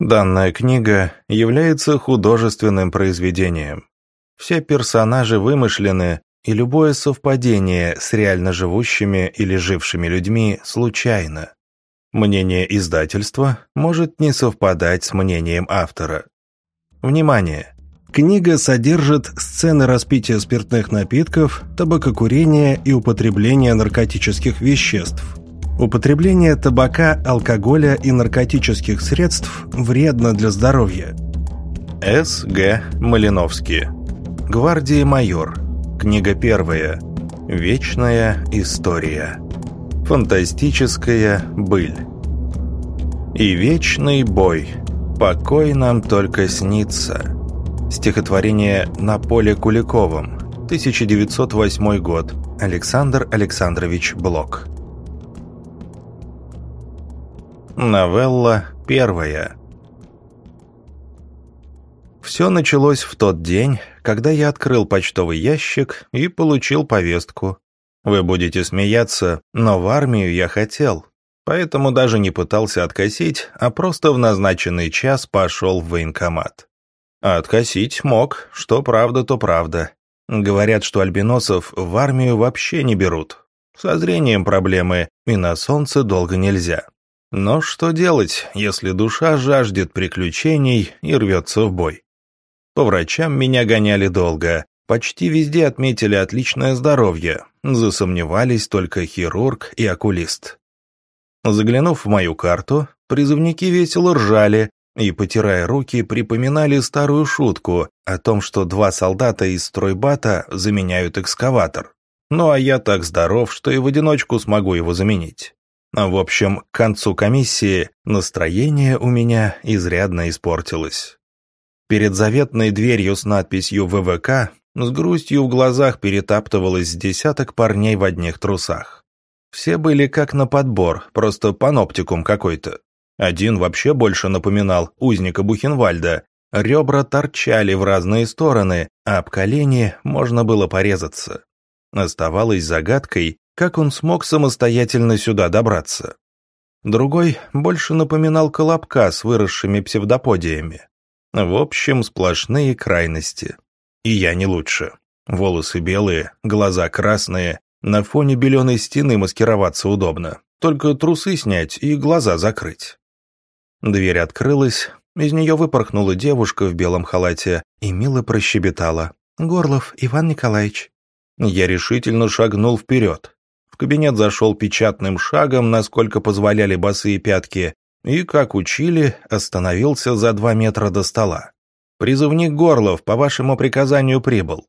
Данная книга является художественным произведением. Все персонажи вымышлены, и любое совпадение с реально живущими или жившими людьми случайно. Мнение издательства может не совпадать с мнением автора. Внимание! Книга содержит сцены распития спиртных напитков, табакокурения и употребления наркотических веществ. Употребление табака, алкоголя и наркотических средств вредно для здоровья. С. Г. Малиновский. Гвардии майор. Книга первая. Вечная история. Фантастическая быль. И вечный бой. Покой нам только снится. Стихотворение «На поле Куликовым», 1908 год, Александр Александрович Блок. Новелла первая. Все началось в тот день, когда я открыл почтовый ящик и получил повестку. Вы будете смеяться, но в армию я хотел, поэтому даже не пытался откосить, а просто в назначенный час пошел в военкомат. Откосить мог, что правда, то правда. Говорят, что альбиносов в армию вообще не берут. Со зрением проблемы, и на солнце долго нельзя. Но что делать, если душа жаждет приключений и рвется в бой? По врачам меня гоняли долго. Почти везде отметили отличное здоровье. Засомневались только хирург и окулист. Заглянув в мою карту, призывники весело ржали, и, потирая руки, припоминали старую шутку о том, что два солдата из стройбата заменяют экскаватор. Ну а я так здоров, что и в одиночку смогу его заменить. В общем, к концу комиссии настроение у меня изрядно испортилось. Перед заветной дверью с надписью «ВВК» с грустью в глазах перетаптывалось десяток парней в одних трусах. Все были как на подбор, просто паноптикум какой-то. Один вообще больше напоминал узника Бухенвальда. Ребра торчали в разные стороны, а об колени можно было порезаться. Оставалось загадкой, как он смог самостоятельно сюда добраться. Другой больше напоминал колобка с выросшими псевдоподиями. В общем, сплошные крайности. И я не лучше. Волосы белые, глаза красные, на фоне беленой стены маскироваться удобно. Только трусы снять и глаза закрыть. Дверь открылась, из нее выпорхнула девушка в белом халате и мило прощебетала. «Горлов Иван Николаевич». Я решительно шагнул вперед. Кабинет зашел печатным шагом, насколько позволяли босые пятки, и, как учили, остановился за два метра до стола. «Призывник Горлов по вашему приказанию прибыл».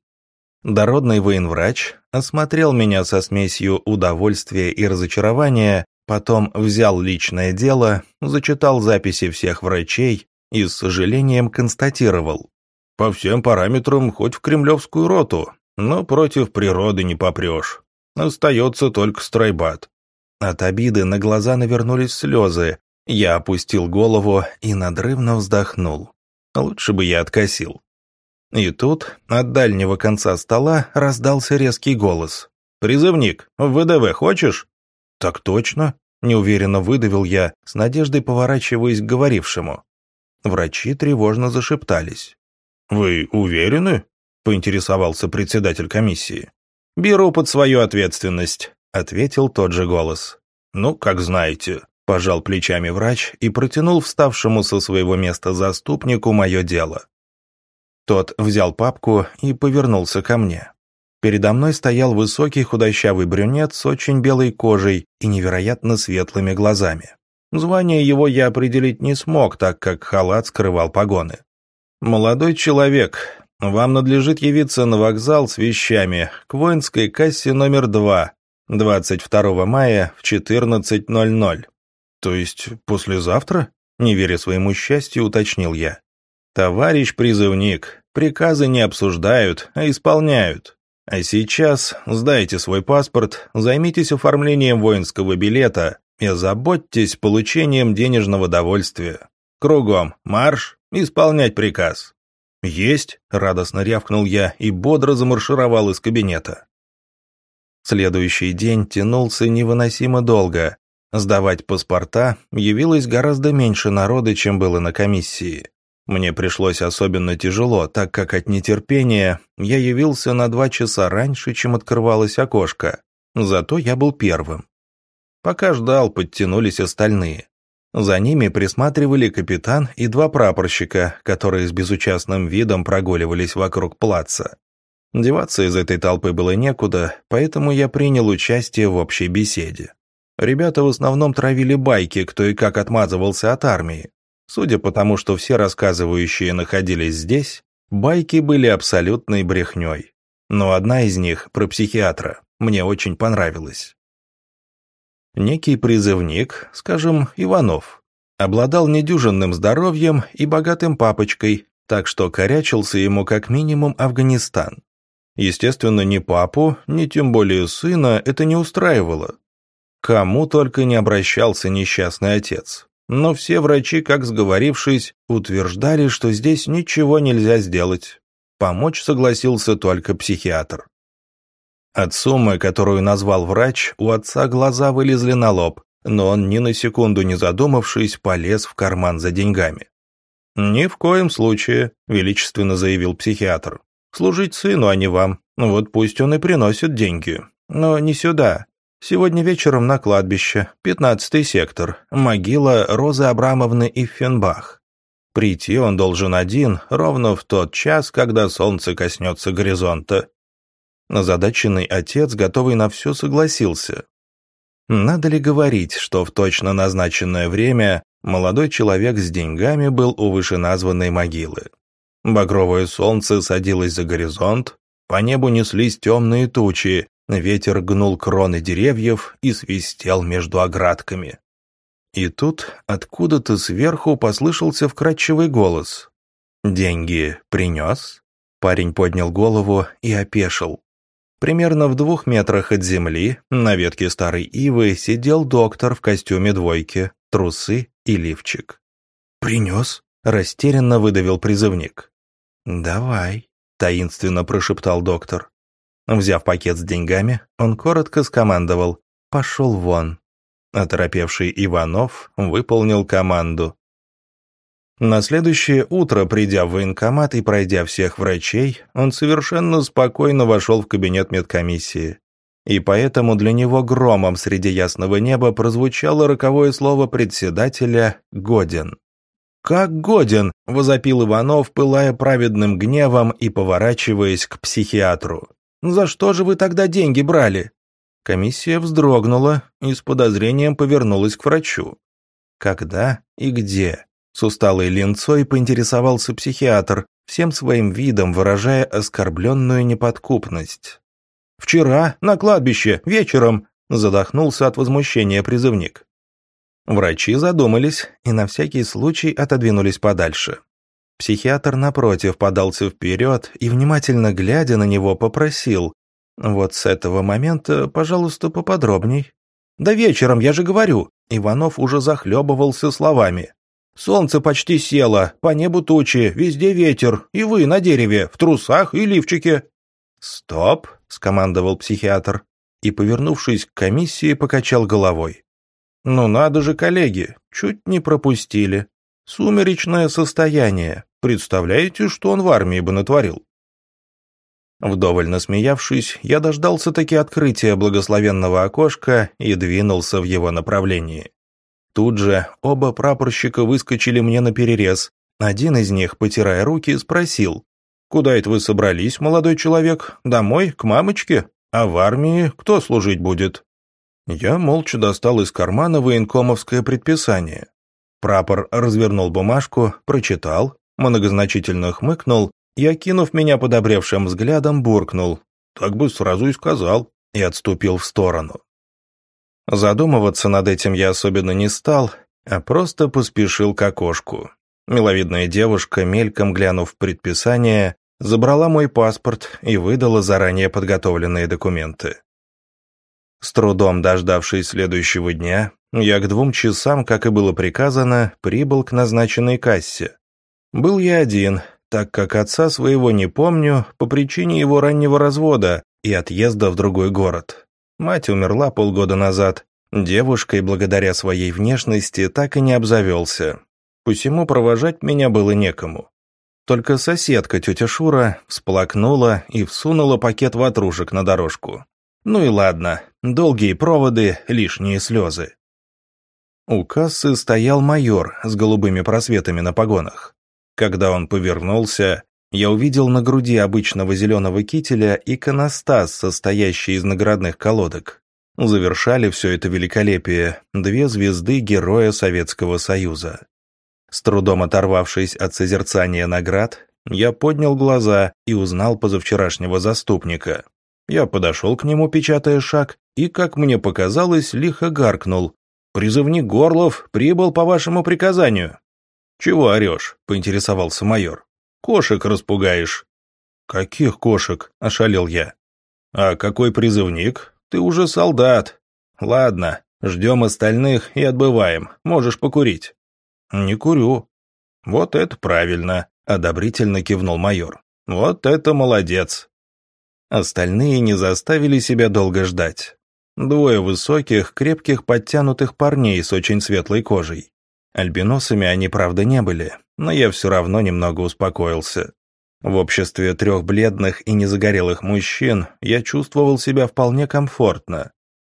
Дородный военврач осмотрел меня со смесью удовольствия и разочарования Потом взял личное дело, зачитал записи всех врачей и с сожалением констатировал. По всем параметрам хоть в кремлевскую роту, но против природы не попрешь. Остается только стройбат. От обиды на глаза навернулись слезы. Я опустил голову и надрывно вздохнул. Лучше бы я откосил. И тут от дальнего конца стола раздался резкий голос. «Призывник, в ВДВ хочешь?» «Так точно», Неуверенно выдавил я, с надеждой поворачиваясь к говорившему. Врачи тревожно зашептались. «Вы уверены?» — поинтересовался председатель комиссии. «Беру под свою ответственность», — ответил тот же голос. «Ну, как знаете», — пожал плечами врач и протянул вставшему со своего места заступнику мое дело. Тот взял папку и повернулся ко мне. Передо мной стоял высокий худощавый брюнет с очень белой кожей и невероятно светлыми глазами. Звание его я определить не смог, так как халат скрывал погоны. «Молодой человек, вам надлежит явиться на вокзал с вещами к воинской кассе номер 2, 22 мая в 14.00». «То есть послезавтра?» Не веря своему счастью, уточнил я. «Товарищ призывник, приказы не обсуждают, а исполняют. А сейчас сдайте свой паспорт, займитесь оформлением воинского билета и заботьтесь получением денежного довольствия. Кругом марш, исполнять приказ. «Есть!» — радостно рявкнул я и бодро замаршировал из кабинета. Следующий день тянулся невыносимо долго. Сдавать паспорта явилось гораздо меньше народа, чем было на комиссии. Мне пришлось особенно тяжело, так как от нетерпения я явился на два часа раньше, чем открывалось окошко. Зато я был первым. Пока ждал, подтянулись остальные. За ними присматривали капитан и два прапорщика, которые с безучастным видом прогуливались вокруг плаца. Деваться из этой толпы было некуда, поэтому я принял участие в общей беседе. Ребята в основном травили байки, кто и как отмазывался от армии. Судя по тому, что все рассказывающие находились здесь, байки были абсолютной брехней. Но одна из них, про психиатра, мне очень понравилась. Некий призывник, скажем, Иванов, обладал недюжинным здоровьем и богатым папочкой, так что корячился ему как минимум Афганистан. Естественно, ни папу, ни тем более сына это не устраивало. Кому только не обращался несчастный отец. Но все врачи, как сговорившись, утверждали, что здесь ничего нельзя сделать. Помочь согласился только психиатр. От суммы, которую назвал врач, у отца глаза вылезли на лоб, но он ни на секунду не задумавшись, полез в карман за деньгами. «Ни в коем случае», – величественно заявил психиатр. «Служить сыну, а не вам. Вот пусть он и приносит деньги. Но не сюда. Сегодня вечером на кладбище, пятнадцатый сектор, могила Розы Абрамовны Иффенбах. Прийти он должен один, ровно в тот час, когда солнце коснется горизонта. Озадаченный отец, готовый на все, согласился. Надо ли говорить, что в точно назначенное время молодой человек с деньгами был у вышеназванной могилы? Багровое солнце садилось за горизонт, по небу неслись темные тучи, ветер гнул кроны деревьев и свистел между оградками. И тут откуда-то сверху послышался вкрадчивый голос. «Деньги принес?» Парень поднял голову и опешил. Примерно в двух метрах от земли, на ветке старой ивы, сидел доктор в костюме двойки, трусы и лифчик. «Принес?» – растерянно выдавил призывник. «Давай», – таинственно прошептал доктор. Взяв пакет с деньгами, он коротко скомандовал «Пошел вон». Оторопевший Иванов выполнил команду. На следующее утро, придя в военкомат и пройдя всех врачей, он совершенно спокойно вошел в кабинет медкомиссии. И поэтому для него громом среди ясного неба прозвучало роковое слово председателя «годен». «Как годен!» – возопил Иванов, пылая праведным гневом и поворачиваясь к психиатру. «За что же вы тогда деньги брали?» Комиссия вздрогнула и с подозрением повернулась к врачу. «Когда и где?» С усталой линцой поинтересовался психиатр, всем своим видом выражая оскорбленную неподкупность. «Вчера, на кладбище, вечером», – задохнулся от возмущения призывник. Врачи задумались и на всякий случай отодвинулись подальше. Психиатр, напротив, подался вперед и, внимательно глядя на него, попросил «Вот с этого момента, пожалуйста, поподробней». «Да вечером, я же говорю!» Иванов уже захлебывался словами. Солнце почти село, по небу тучи, везде ветер, и вы на дереве, в трусах и лифчике». «Стоп!» — скомандовал психиатр и, повернувшись к комиссии, покачал головой. «Ну надо же, коллеги, чуть не пропустили. Сумеречное состояние. Представляете, что он в армии бы натворил?» Вдоволь насмеявшись, я дождался таки открытия благословенного окошка и двинулся в его направлении. Тут же оба прапорщика выскочили мне на перерез. Один из них, потирая руки, спросил. «Куда это вы собрались, молодой человек? Домой, к мамочке? А в армии кто служить будет?» Я молча достал из кармана военкомовское предписание. Прапор развернул бумажку, прочитал, многозначительно хмыкнул и, окинув меня подобревшим взглядом, буркнул. «Так бы сразу и сказал», и отступил в сторону. Задумываться над этим я особенно не стал, а просто поспешил к окошку. Миловидная девушка, мельком глянув предписание, забрала мой паспорт и выдала заранее подготовленные документы. С трудом дождавшись следующего дня, я к двум часам, как и было приказано, прибыл к назначенной кассе. Был я один, так как отца своего не помню по причине его раннего развода и отъезда в другой город. Мать умерла полгода назад, Девушкой, благодаря своей внешности, так и не обзавелся. Посему провожать меня было некому. Только соседка, тетя Шура, всплакнула и всунула пакет ватрушек на дорожку. Ну и ладно, долгие проводы, лишние слезы. У кассы стоял майор с голубыми просветами на погонах. Когда он повернулся, я увидел на груди обычного зеленого кителя иконостас, состоящий из наградных колодок. Завершали все это великолепие две звезды Героя Советского Союза. С трудом оторвавшись от созерцания наград, я поднял глаза и узнал позавчерашнего заступника. Я подошел к нему, печатая шаг, и, как мне показалось, лихо гаркнул. «Призывник Горлов прибыл по вашему приказанию». «Чего орешь?» — поинтересовался майор. «Кошек распугаешь». «Каких кошек?» — ошалел я. «А какой призывник? Ты уже солдат. Ладно, ждем остальных и отбываем. Можешь покурить». «Не курю». «Вот это правильно», — одобрительно кивнул майор. «Вот это молодец». Остальные не заставили себя долго ждать. Двое высоких, крепких, подтянутых парней с очень светлой кожей. Альбиносами они, правда, не были, но я все равно немного успокоился. В обществе трех бледных и незагорелых мужчин я чувствовал себя вполне комфортно.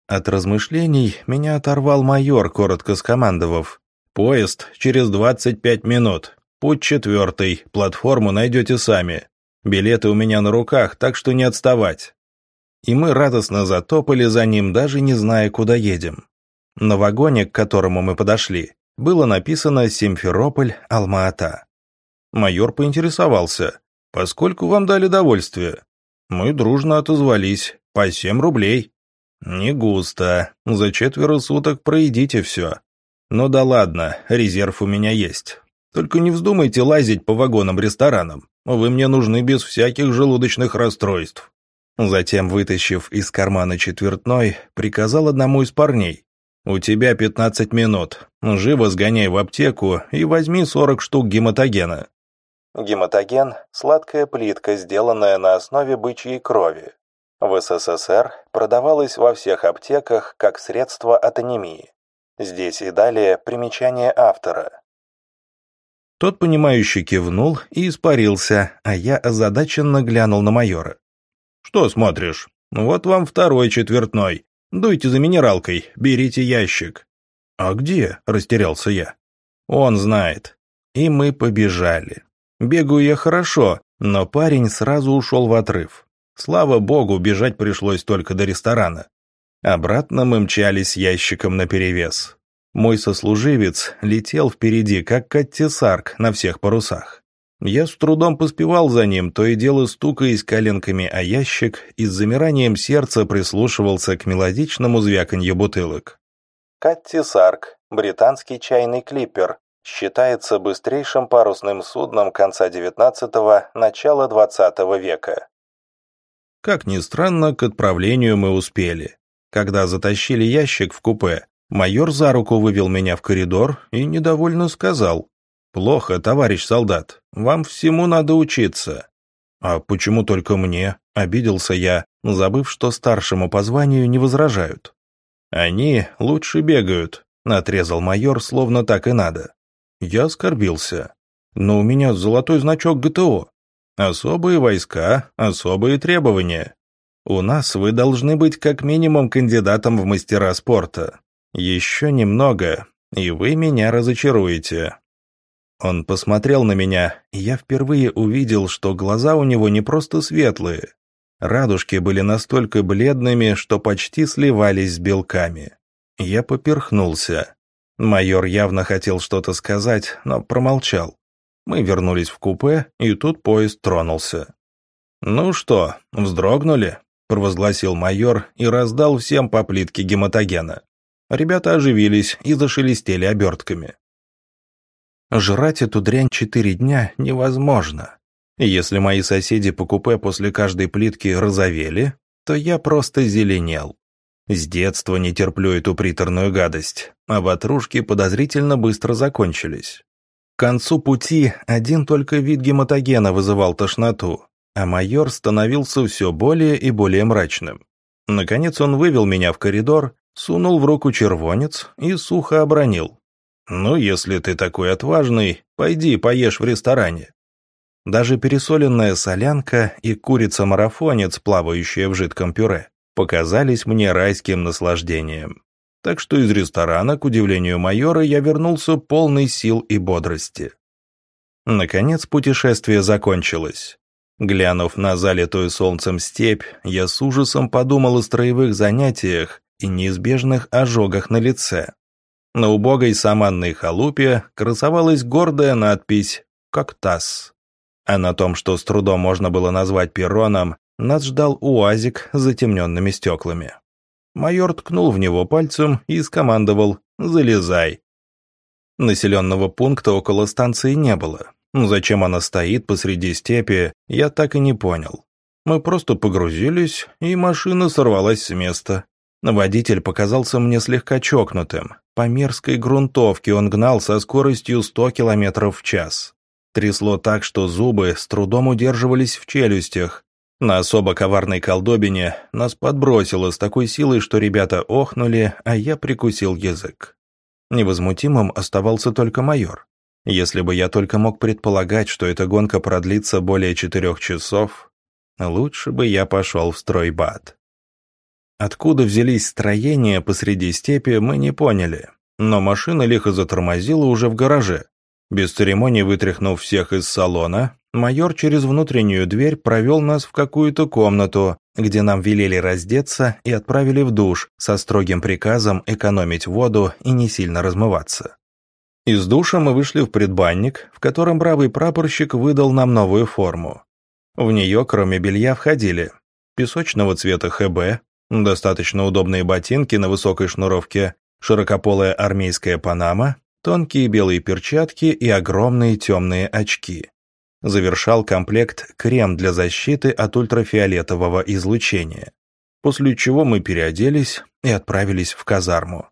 От размышлений меня оторвал майор, коротко скомандовав. «Поезд через 25 минут. Путь четвертый. Платформу найдете сами. Билеты у меня на руках, так что не отставать». И мы радостно затопали за ним, даже не зная, куда едем. На вагоне, к которому мы подошли, было написано «Симферополь, Алма-Ата». Майор поинтересовался, «Поскольку вам дали довольствие?» Мы дружно отозвались, «По семь рублей». «Не густо. За четверо суток проедите все. «Ну да ладно, резерв у меня есть. Только не вздумайте лазить по вагонам-ресторанам. Вы мне нужны без всяких желудочных расстройств». Затем, вытащив из кармана четвертной, приказал одному из парней. «У тебя 15 минут. Живо сгоняй в аптеку и возьми 40 штук гематогена». Гематоген – сладкая плитка, сделанная на основе бычьей крови. В СССР продавалась во всех аптеках как средство от анемии. Здесь и далее примечание автора. Тот, понимающий, кивнул и испарился, а я озадаченно глянул на майора. «Что смотришь? Вот вам второй четвертной. Дуйте за минералкой, берите ящик». «А где?» – растерялся я. «Он знает». И мы побежали. Бегаю я хорошо, но парень сразу ушел в отрыв. Слава богу, бежать пришлось только до ресторана. Обратно мы мчались ящиком наперевес. Мой сослуживец летел впереди, как каттесарк на всех парусах. Я с трудом поспевал за ним, то и дело стукаясь коленками о ящик и с замиранием сердца прислушивался к мелодичному звяканью бутылок. Каттесарк, британский чайный клиппер, считается быстрейшим парусным судном конца XIX – начала XX века. Как ни странно, к отправлению мы успели. Когда затащили ящик в купе, майор за руку вывел меня в коридор и недовольно сказал. «Плохо, товарищ солдат, вам всему надо учиться». «А почему только мне?» – обиделся я, забыв, что старшему по званию не возражают. «Они лучше бегают», – отрезал майор, словно так и надо. Я оскорбился. «Но у меня золотой значок ГТО. Особые войска, особые требования. У нас вы должны быть как минимум кандидатом в мастера спорта. Еще немного, и вы меня разочаруете». Он посмотрел на меня, и я впервые увидел, что глаза у него не просто светлые. Радужки были настолько бледными, что почти сливались с белками. Я поперхнулся. Майор явно хотел что-то сказать, но промолчал. Мы вернулись в купе, и тут поезд тронулся. «Ну что, вздрогнули?» провозгласил майор и раздал всем по плитке гематогена. Ребята оживились и зашелестели обертками. Жрать эту дрянь четыре дня невозможно. Если мои соседи по купе после каждой плитки розовели, то я просто зеленел. С детства не терплю эту приторную гадость, а ватрушки подозрительно быстро закончились. К концу пути один только вид гематогена вызывал тошноту, а майор становился все более и более мрачным. Наконец он вывел меня в коридор, сунул в руку червонец и сухо обронил. «Ну, если ты такой отважный, пойди поешь в ресторане». Даже пересоленная солянка и курица-марафонец, плавающая в жидком пюре, показались мне райским наслаждением. Так что из ресторана, к удивлению майора, я вернулся полный сил и бодрости. Наконец путешествие закончилось. Глянув на залитую солнцем степь, я с ужасом подумал о строевых занятиях и неизбежных ожогах на лице. На убогой саманной халупе красовалась гордая надпись «Коктас». А на том, что с трудом можно было назвать перроном, нас ждал уазик с затемненными стеклами. Майор ткнул в него пальцем и скомандовал «Залезай». Населенного пункта около станции не было. Зачем она стоит посреди степи, я так и не понял. Мы просто погрузились, и машина сорвалась с места. Водитель показался мне слегка чокнутым. По мерзкой грунтовке он гнал со скоростью 100 км в час. Трясло так, что зубы с трудом удерживались в челюстях. На особо коварной колдобине нас подбросило с такой силой, что ребята охнули, а я прикусил язык. Невозмутимым оставался только майор. Если бы я только мог предполагать, что эта гонка продлится более четырех часов, лучше бы я пошел в стройбат. Откуда взялись строения посреди степи, мы не поняли, но машина лихо затормозила уже в гараже. Без церемоний вытряхнув всех из салона, майор через внутреннюю дверь провел нас в какую-то комнату, где нам велели раздеться и отправили в душ со строгим приказом экономить воду и не сильно размываться. Из душа мы вышли в предбанник, в котором бравый прапорщик выдал нам новую форму. В нее, кроме белья, входили песочного цвета ХБ, достаточно удобные ботинки на высокой шнуровке, широкополая армейская панама, тонкие белые перчатки и огромные темные очки. Завершал комплект крем для защиты от ультрафиолетового излучения, после чего мы переоделись и отправились в казарму.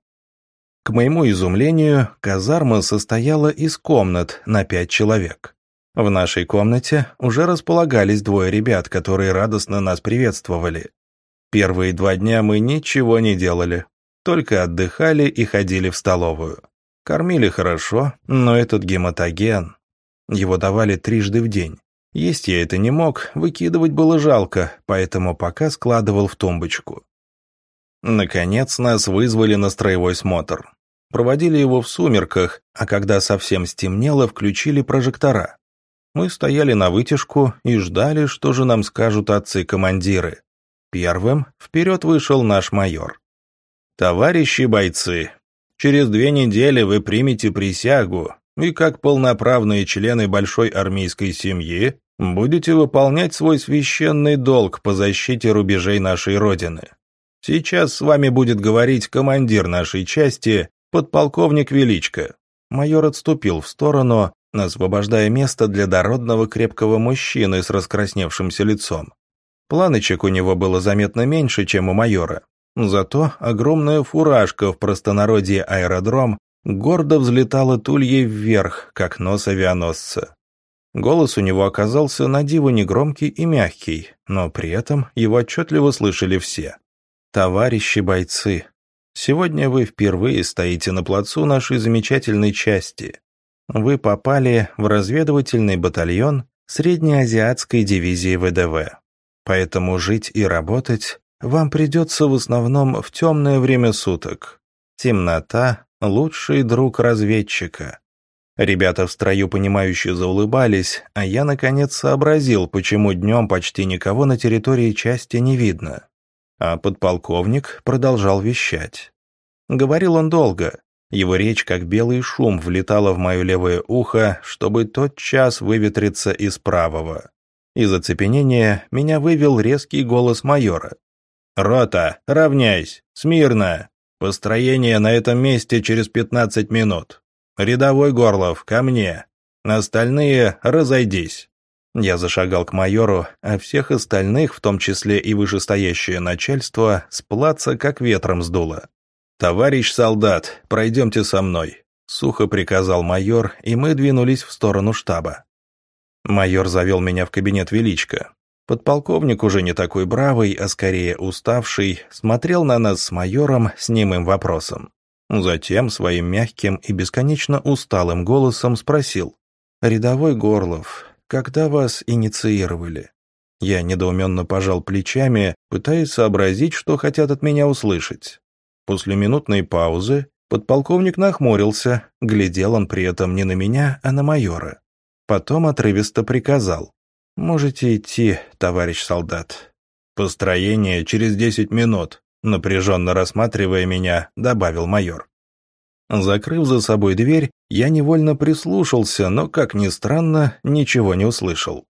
К моему изумлению, казарма состояла из комнат на пять человек. В нашей комнате уже располагались двое ребят, которые радостно нас приветствовали. Первые два дня мы ничего не делали, только отдыхали и ходили в столовую. Кормили хорошо, но этот гематоген... Его давали трижды в день. Есть я это не мог, выкидывать было жалко, поэтому пока складывал в тумбочку. Наконец нас вызвали на строевой смотр. Проводили его в сумерках, а когда совсем стемнело, включили прожектора. Мы стояли на вытяжку и ждали, что же нам скажут отцы-командиры. Первым вперед вышел наш майор. «Товарищи бойцы, через две недели вы примете присягу и, как полноправные члены большой армейской семьи, будете выполнять свой священный долг по защите рубежей нашей Родины. Сейчас с вами будет говорить командир нашей части, подполковник Величко. Майор отступил в сторону, освобождая место для дородного крепкого мужчины с раскрасневшимся лицом. Планочек у него было заметно меньше, чем у майора. Зато огромная фуражка в простонародье аэродром гордо взлетала тульей вверх, как нос авианосца. Голос у него оказался на диво негромкий и мягкий, но при этом его отчетливо слышали все. «Товарищи бойцы, сегодня вы впервые стоите на плацу нашей замечательной части. Вы попали в разведывательный батальон Среднеазиатской дивизии ВДВ. Поэтому жить и работать вам придется в основном в темное время суток. Темнота — лучший друг разведчика». Ребята в строю понимающе заулыбались, а я наконец сообразил, почему днем почти никого на территории части не видно. А подполковник продолжал вещать. Говорил он долго. Его речь, как белый шум, влетала в мое левое ухо, чтобы тот час выветриться из правого. Из оцепенения меня вывел резкий голос майора. «Рота, равняйсь! Смирно! Построение на этом месте через пятнадцать минут. Рядовой Горлов, ко мне. Остальные разойдись». Я зашагал к майору, а всех остальных, в том числе и вышестоящее начальство, с плаца как ветром сдуло. «Товарищ солдат, пройдемте со мной», — сухо приказал майор, и мы двинулись в сторону штаба. Майор завел меня в кабинет Величко. Подполковник, уже не такой бравый, а скорее уставший, смотрел на нас с майором с немым вопросом. Затем своим мягким и бесконечно усталым голосом спросил. «Рядовой Горлов, когда вас инициировали?» Я недоуменно пожал плечами, пытаясь сообразить, что хотят от меня услышать. После минутной паузы подполковник нахмурился, глядел он при этом не на меня, а на майора. Потом отрывисто приказал. «Можете идти, товарищ солдат». «Построение через десять минут», напряженно рассматривая меня, добавил майор. Закрыв за собой дверь, я невольно прислушался, но, как ни странно, ничего не услышал.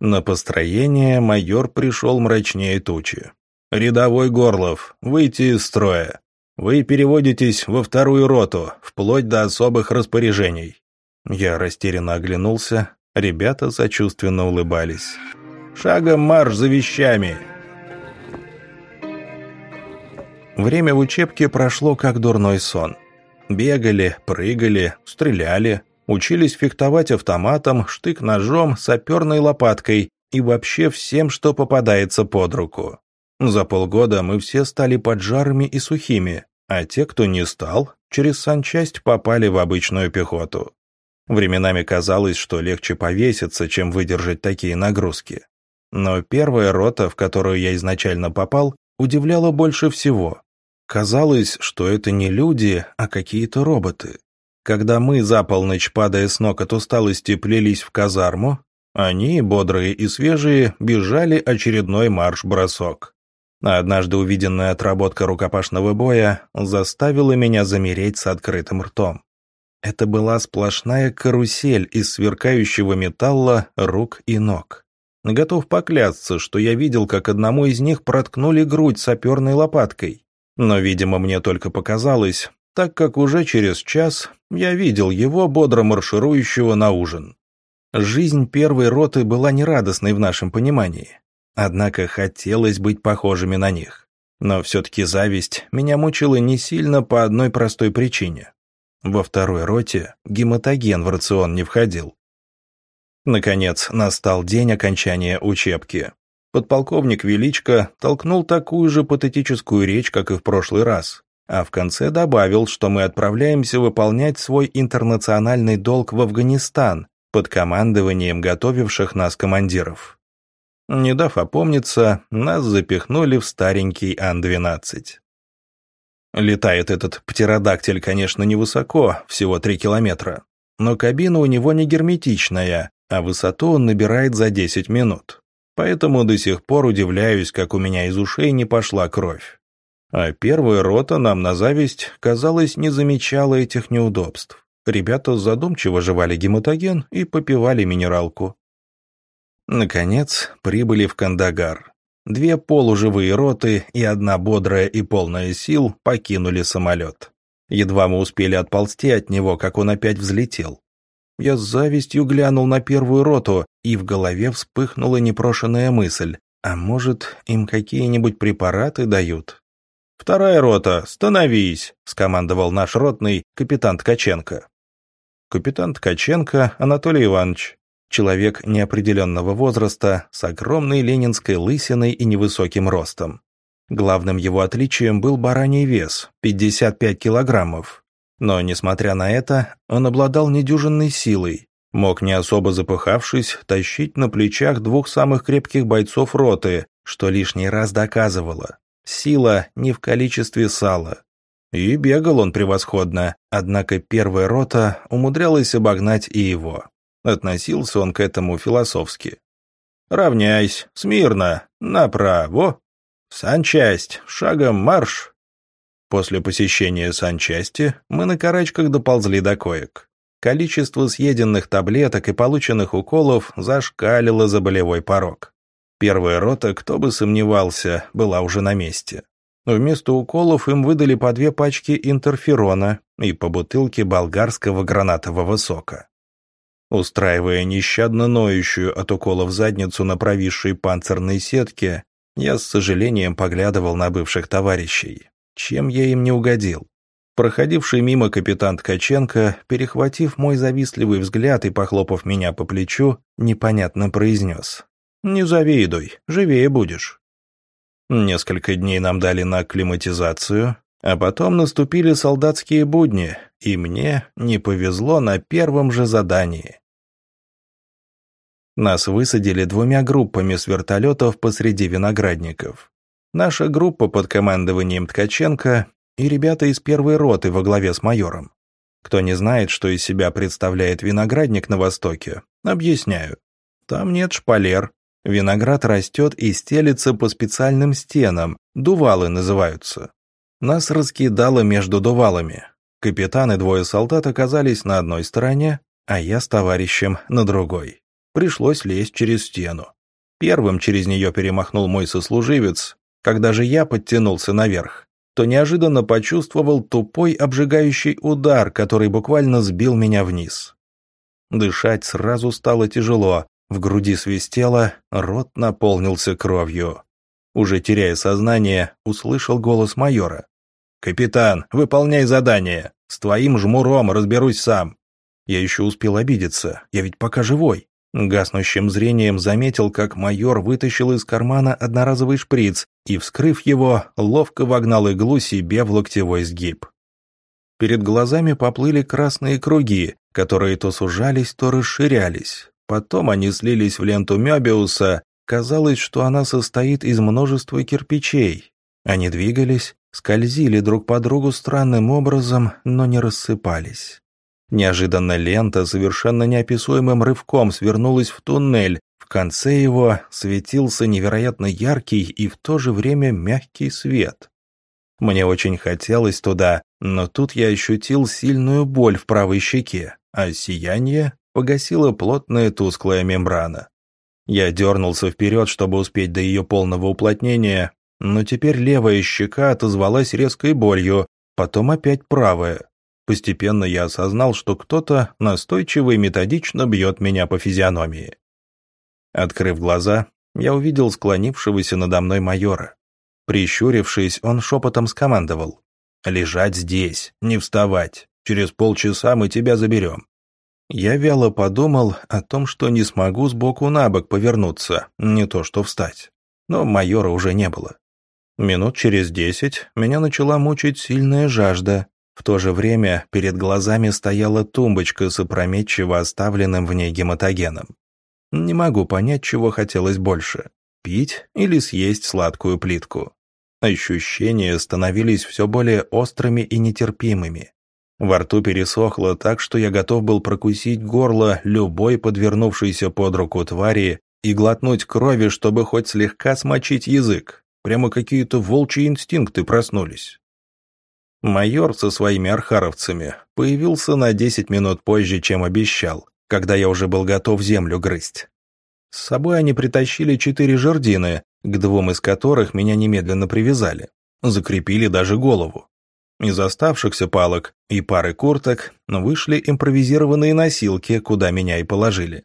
На построение майор пришел мрачнее тучи. «Рядовой Горлов, выйти из строя. Вы переводитесь во вторую роту, вплоть до особых распоряжений». Я растерянно оглянулся, Ребята сочувственно улыбались. «Шагом марш за вещами!» Время в учебке прошло как дурной сон. Бегали, прыгали, стреляли, учились фехтовать автоматом, штык-ножом, саперной лопаткой и вообще всем, что попадается под руку. За полгода мы все стали поджарами и сухими, а те, кто не стал, через санчасть попали в обычную пехоту. Временами казалось, что легче повеситься, чем выдержать такие нагрузки. Но первая рота, в которую я изначально попал, удивляла больше всего. Казалось, что это не люди, а какие-то роботы. Когда мы за полночь, падая с ног от усталости, плелись в казарму, они, бодрые и свежие, бежали очередной марш-бросок. Однажды увиденная отработка рукопашного боя заставила меня замереть с открытым ртом. Это была сплошная карусель из сверкающего металла рук и ног. Готов поклясться, что я видел, как одному из них проткнули грудь саперной лопаткой. Но, видимо, мне только показалось, так как уже через час я видел его бодро марширующего на ужин. Жизнь первой роты была нерадостной в нашем понимании. Однако хотелось быть похожими на них. Но все-таки зависть меня мучила не сильно по одной простой причине. Во второй роте гематоген в рацион не входил. Наконец, настал день окончания учебки. Подполковник Величко толкнул такую же патетическую речь, как и в прошлый раз, а в конце добавил, что мы отправляемся выполнять свой интернациональный долг в Афганистан под командованием готовивших нас командиров. Не дав опомниться, нас запихнули в старенький Ан-12. Летает этот птеродактиль, конечно, невысоко, всего 3 километра. Но кабина у него не герметичная, а высоту он набирает за 10 минут. Поэтому до сих пор удивляюсь, как у меня из ушей не пошла кровь. А первая рота нам на зависть, казалось, не замечала этих неудобств. Ребята задумчиво жевали гематоген и попивали минералку. Наконец, прибыли в Кандагар. Две полуживые роты и одна бодрая и полная сил покинули самолет. Едва мы успели отползти от него, как он опять взлетел. Я с завистью глянул на первую роту, и в голове вспыхнула непрошенная мысль. А может, им какие-нибудь препараты дают? «Вторая рота, становись!» — скомандовал наш ротный капитан Ткаченко. Капитан Ткаченко Анатолий Иванович, Человек неопределенного возраста, с огромной ленинской лысиной и невысоким ростом. Главным его отличием был бараний вес – 55 килограммов. Но, несмотря на это, он обладал недюжинной силой, мог, не особо запыхавшись, тащить на плечах двух самых крепких бойцов роты, что лишний раз доказывало. Сила не в количестве сала. И бегал он превосходно, однако первая рота умудрялась обогнать и его. Относился он к этому философски. «Равняйсь, смирно, направо, санчасть, шагом марш». После посещения санчасти мы на карачках доползли до коек. Количество съеденных таблеток и полученных уколов зашкалило за болевой порог. Первая рота, кто бы сомневался, была уже на месте. Вместо уколов им выдали по две пачки интерферона и по бутылке болгарского гранатового сока. Устраивая нещадно ноющую от уколов задницу на провисшей панцирной сетке, я с сожалением поглядывал на бывших товарищей. Чем я им не угодил? Проходивший мимо капитан Ткаченко, перехватив мой завистливый взгляд и похлопав меня по плечу, непонятно произнес. Не завидуй, живее будешь. Несколько дней нам дали на акклиматизацию, а потом наступили солдатские будни, и мне не повезло на первом же задании. Нас высадили двумя группами с вертолетов посреди виноградников. Наша группа под командованием Ткаченко и ребята из первой роты во главе с майором. Кто не знает, что из себя представляет виноградник на востоке, объясняю. Там нет шпалер. Виноград растет и стелится по специальным стенам, дувалы называются. Нас раскидало между дувалами. Капитан и двое солдат оказались на одной стороне, а я с товарищем на другой. Пришлось лезть через стену. Первым через нее перемахнул мой сослуживец. Когда же я подтянулся наверх, то неожиданно почувствовал тупой обжигающий удар, который буквально сбил меня вниз. Дышать сразу стало тяжело, в груди свистело, рот наполнился кровью. Уже теряя сознание, услышал голос майора. «Капитан, выполняй задание. С твоим жмуром разберусь сам». Я еще успел обидеться, я ведь пока живой. Гаснущим зрением заметил, как майор вытащил из кармана одноразовый шприц и, вскрыв его, ловко вогнал иглу себе в локтевой сгиб. Перед глазами поплыли красные круги, которые то сужались, то расширялись. Потом они слились в ленту Мёбиуса, казалось, что она состоит из множества кирпичей. Они двигались, скользили друг по другу странным образом, но не рассыпались. Неожиданно лента совершенно неописуемым рывком свернулась в туннель. В конце его светился невероятно яркий и в то же время мягкий свет. Мне очень хотелось туда, но тут я ощутил сильную боль в правой щеке, а сияние погасила плотная тусклая мембрана. Я дернулся вперед, чтобы успеть до ее полного уплотнения, но теперь левая щека отозвалась резкой болью, потом опять правая. Постепенно я осознал, что кто-то настойчиво и методично бьет меня по физиономии. Открыв глаза, я увидел склонившегося надо мной майора. Прищурившись, он шепотом скомандовал. «Лежать здесь, не вставать. Через полчаса мы тебя заберем». Я вяло подумал о том, что не смогу сбоку на бок повернуться, не то что встать. Но майора уже не было. Минут через десять меня начала мучить сильная жажда, в то же время перед глазами стояла тумбочка с опрометчиво оставленным в ней гематогеном. Не могу понять, чего хотелось больше – пить или съесть сладкую плитку. Ощущения становились все более острыми и нетерпимыми. Во рту пересохло так, что я готов был прокусить горло любой подвернувшейся под руку твари и глотнуть крови, чтобы хоть слегка смочить язык. Прямо какие-то волчьи инстинкты проснулись. Майор со своими архаровцами появился на 10 минут позже, чем обещал, когда я уже был готов землю грызть. С собой они притащили четыре жердины, к двум из которых меня немедленно привязали. Закрепили даже голову. Из оставшихся палок и пары курток вышли импровизированные носилки, куда меня и положили.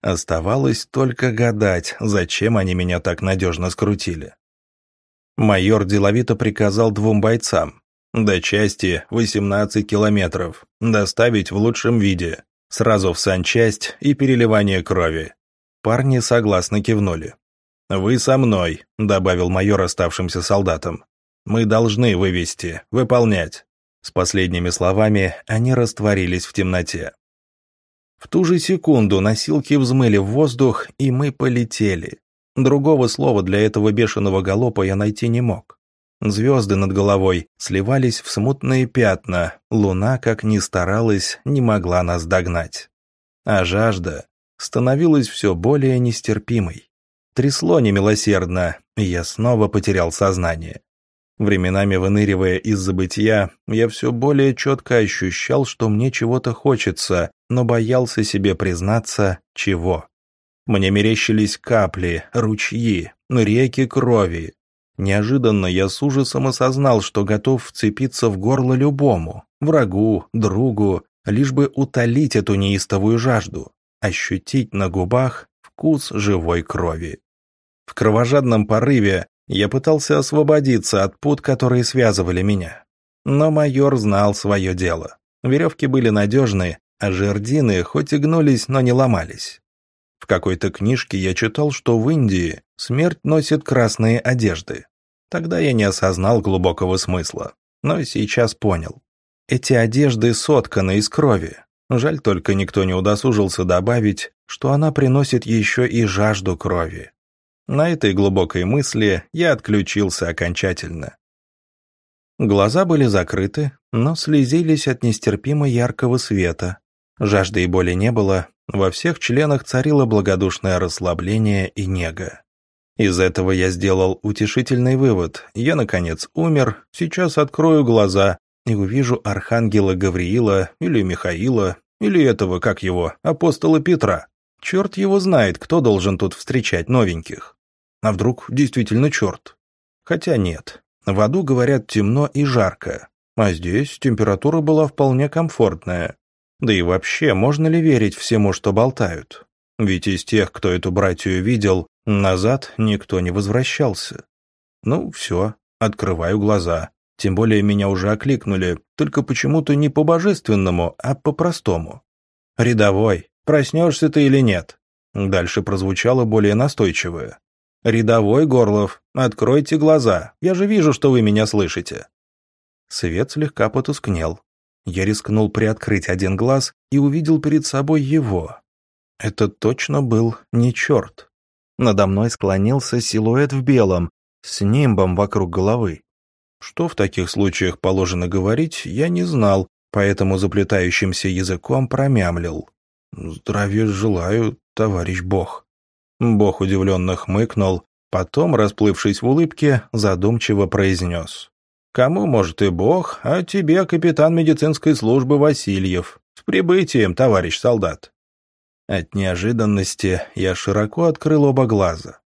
Оставалось только гадать, зачем они меня так надежно скрутили. Майор деловито приказал двум бойцам до части 18 километров. Доставить в лучшем виде. Сразу в санчасть и переливание крови. Парни согласно кивнули. «Вы со мной», — добавил майор оставшимся солдатам. «Мы должны вывести, выполнять». С последними словами они растворились в темноте. В ту же секунду носилки взмыли в воздух, и мы полетели. Другого слова для этого бешеного галопа я найти не мог. Звезды над головой сливались в смутные пятна, луна, как ни старалась, не могла нас догнать. А жажда становилась все более нестерпимой. Трясло немилосердно, и я снова потерял сознание. Временами выныривая из забытия, я все более четко ощущал, что мне чего-то хочется, но боялся себе признаться, чего. Мне мерещились капли, ручьи, реки крови, Неожиданно я с ужасом осознал, что готов вцепиться в горло любому, врагу, другу, лишь бы утолить эту неистовую жажду, ощутить на губах вкус живой крови. В кровожадном порыве я пытался освободиться от пут, которые связывали меня. Но майор знал свое дело. Веревки были надежны, а жердины хоть и гнулись, но не ломались. В какой-то книжке я читал, что в Индии смерть носит красные одежды. Тогда я не осознал глубокого смысла, но сейчас понял. Эти одежды сотканы из крови. Жаль только никто не удосужился добавить, что она приносит еще и жажду крови. На этой глубокой мысли я отключился окончательно. Глаза были закрыты, но слезились от нестерпимо яркого света. Жажды и боли не было, во всех членах царило благодушное расслабление и нега. Из этого я сделал утешительный вывод. Я, наконец, умер, сейчас открою глаза и увижу архангела Гавриила или Михаила, или этого, как его, апостола Петра. Черт его знает, кто должен тут встречать новеньких. А вдруг действительно черт? Хотя нет. В аду, говорят, темно и жарко. А здесь температура была вполне комфортная. Да и вообще, можно ли верить всему, что болтают? Ведь из тех, кто эту братью видел, назад никто не возвращался. Ну, все, открываю глаза. Тем более меня уже окликнули, только почему-то не по-божественному, а по-простому. «Рядовой, проснешься ты или нет?» Дальше прозвучало более настойчивое. «Рядовой Горлов, откройте глаза, я же вижу, что вы меня слышите». Свет слегка потускнел. Я рискнул приоткрыть один глаз и увидел перед собой его. Это точно был не черт. Надо мной склонился силуэт в белом, с нимбом вокруг головы. Что в таких случаях положено говорить, я не знал, поэтому заплетающимся языком промямлил. «Здравия желаю, товарищ Бог». Бог удивленно хмыкнул, потом, расплывшись в улыбке, задумчиво произнес. Кому, может, и Бог, а тебе, капитан медицинской службы Васильев. С прибытием, товарищ солдат». От неожиданности я широко открыл оба глаза.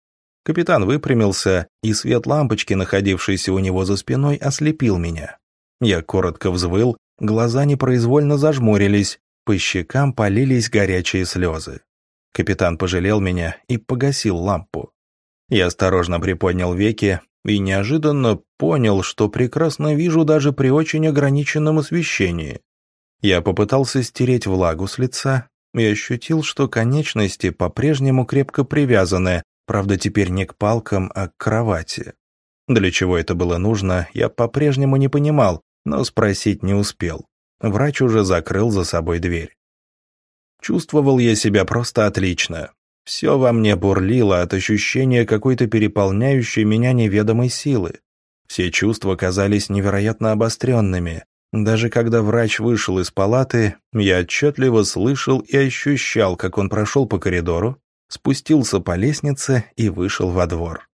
Капитан выпрямился, и свет лампочки, находившейся у него за спиной, ослепил меня. Я коротко взвыл, глаза непроизвольно зажмурились, по щекам полились горячие слезы. Капитан пожалел меня и погасил лампу. Я осторожно приподнял веки и неожиданно понял, что прекрасно вижу даже при очень ограниченном освещении. Я попытался стереть влагу с лица и ощутил, что конечности по-прежнему крепко привязаны, правда теперь не к палкам, а к кровати. Для чего это было нужно, я по-прежнему не понимал, но спросить не успел. Врач уже закрыл за собой дверь. Чувствовал я себя просто отлично. Все во мне бурлило от ощущения какой-то переполняющей меня неведомой силы. Все чувства казались невероятно обостренными. Даже когда врач вышел из палаты, я отчетливо слышал и ощущал, как он прошел по коридору, спустился по лестнице и вышел во двор.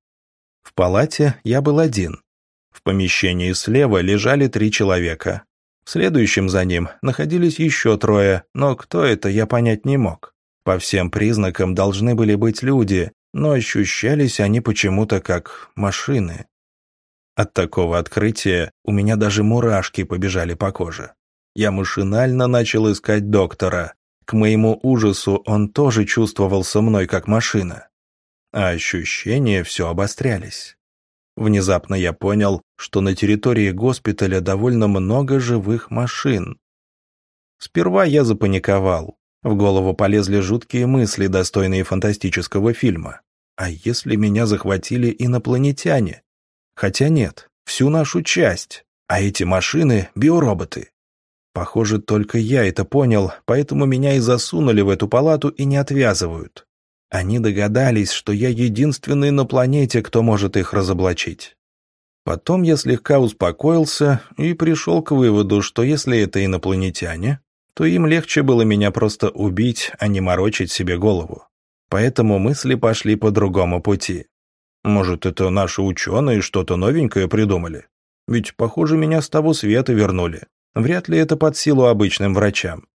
В палате я был один. В помещении слева лежали три человека. В следующем за ним находились еще трое, но кто это, я понять не мог. По всем признакам должны были быть люди, но ощущались они почему-то как машины. От такого открытия у меня даже мурашки побежали по коже. Я машинально начал искать доктора. К моему ужасу он тоже чувствовался мной как машина. А ощущения все обострялись. Внезапно я понял, что на территории госпиталя довольно много живых машин. Сперва я запаниковал. В голову полезли жуткие мысли, достойные фантастического фильма. А если меня захватили инопланетяне? Хотя нет, всю нашу часть. А эти машины — биороботы. Похоже, только я это понял, поэтому меня и засунули в эту палату и не отвязывают. Они догадались, что я единственный на планете, кто может их разоблачить. Потом я слегка успокоился и пришел к выводу, что если это инопланетяне, то им легче было меня просто убить, а не морочить себе голову. Поэтому мысли пошли по другому пути. Может, это наши ученые что-то новенькое придумали? Ведь, похоже, меня с того света вернули. Вряд ли это под силу обычным врачам.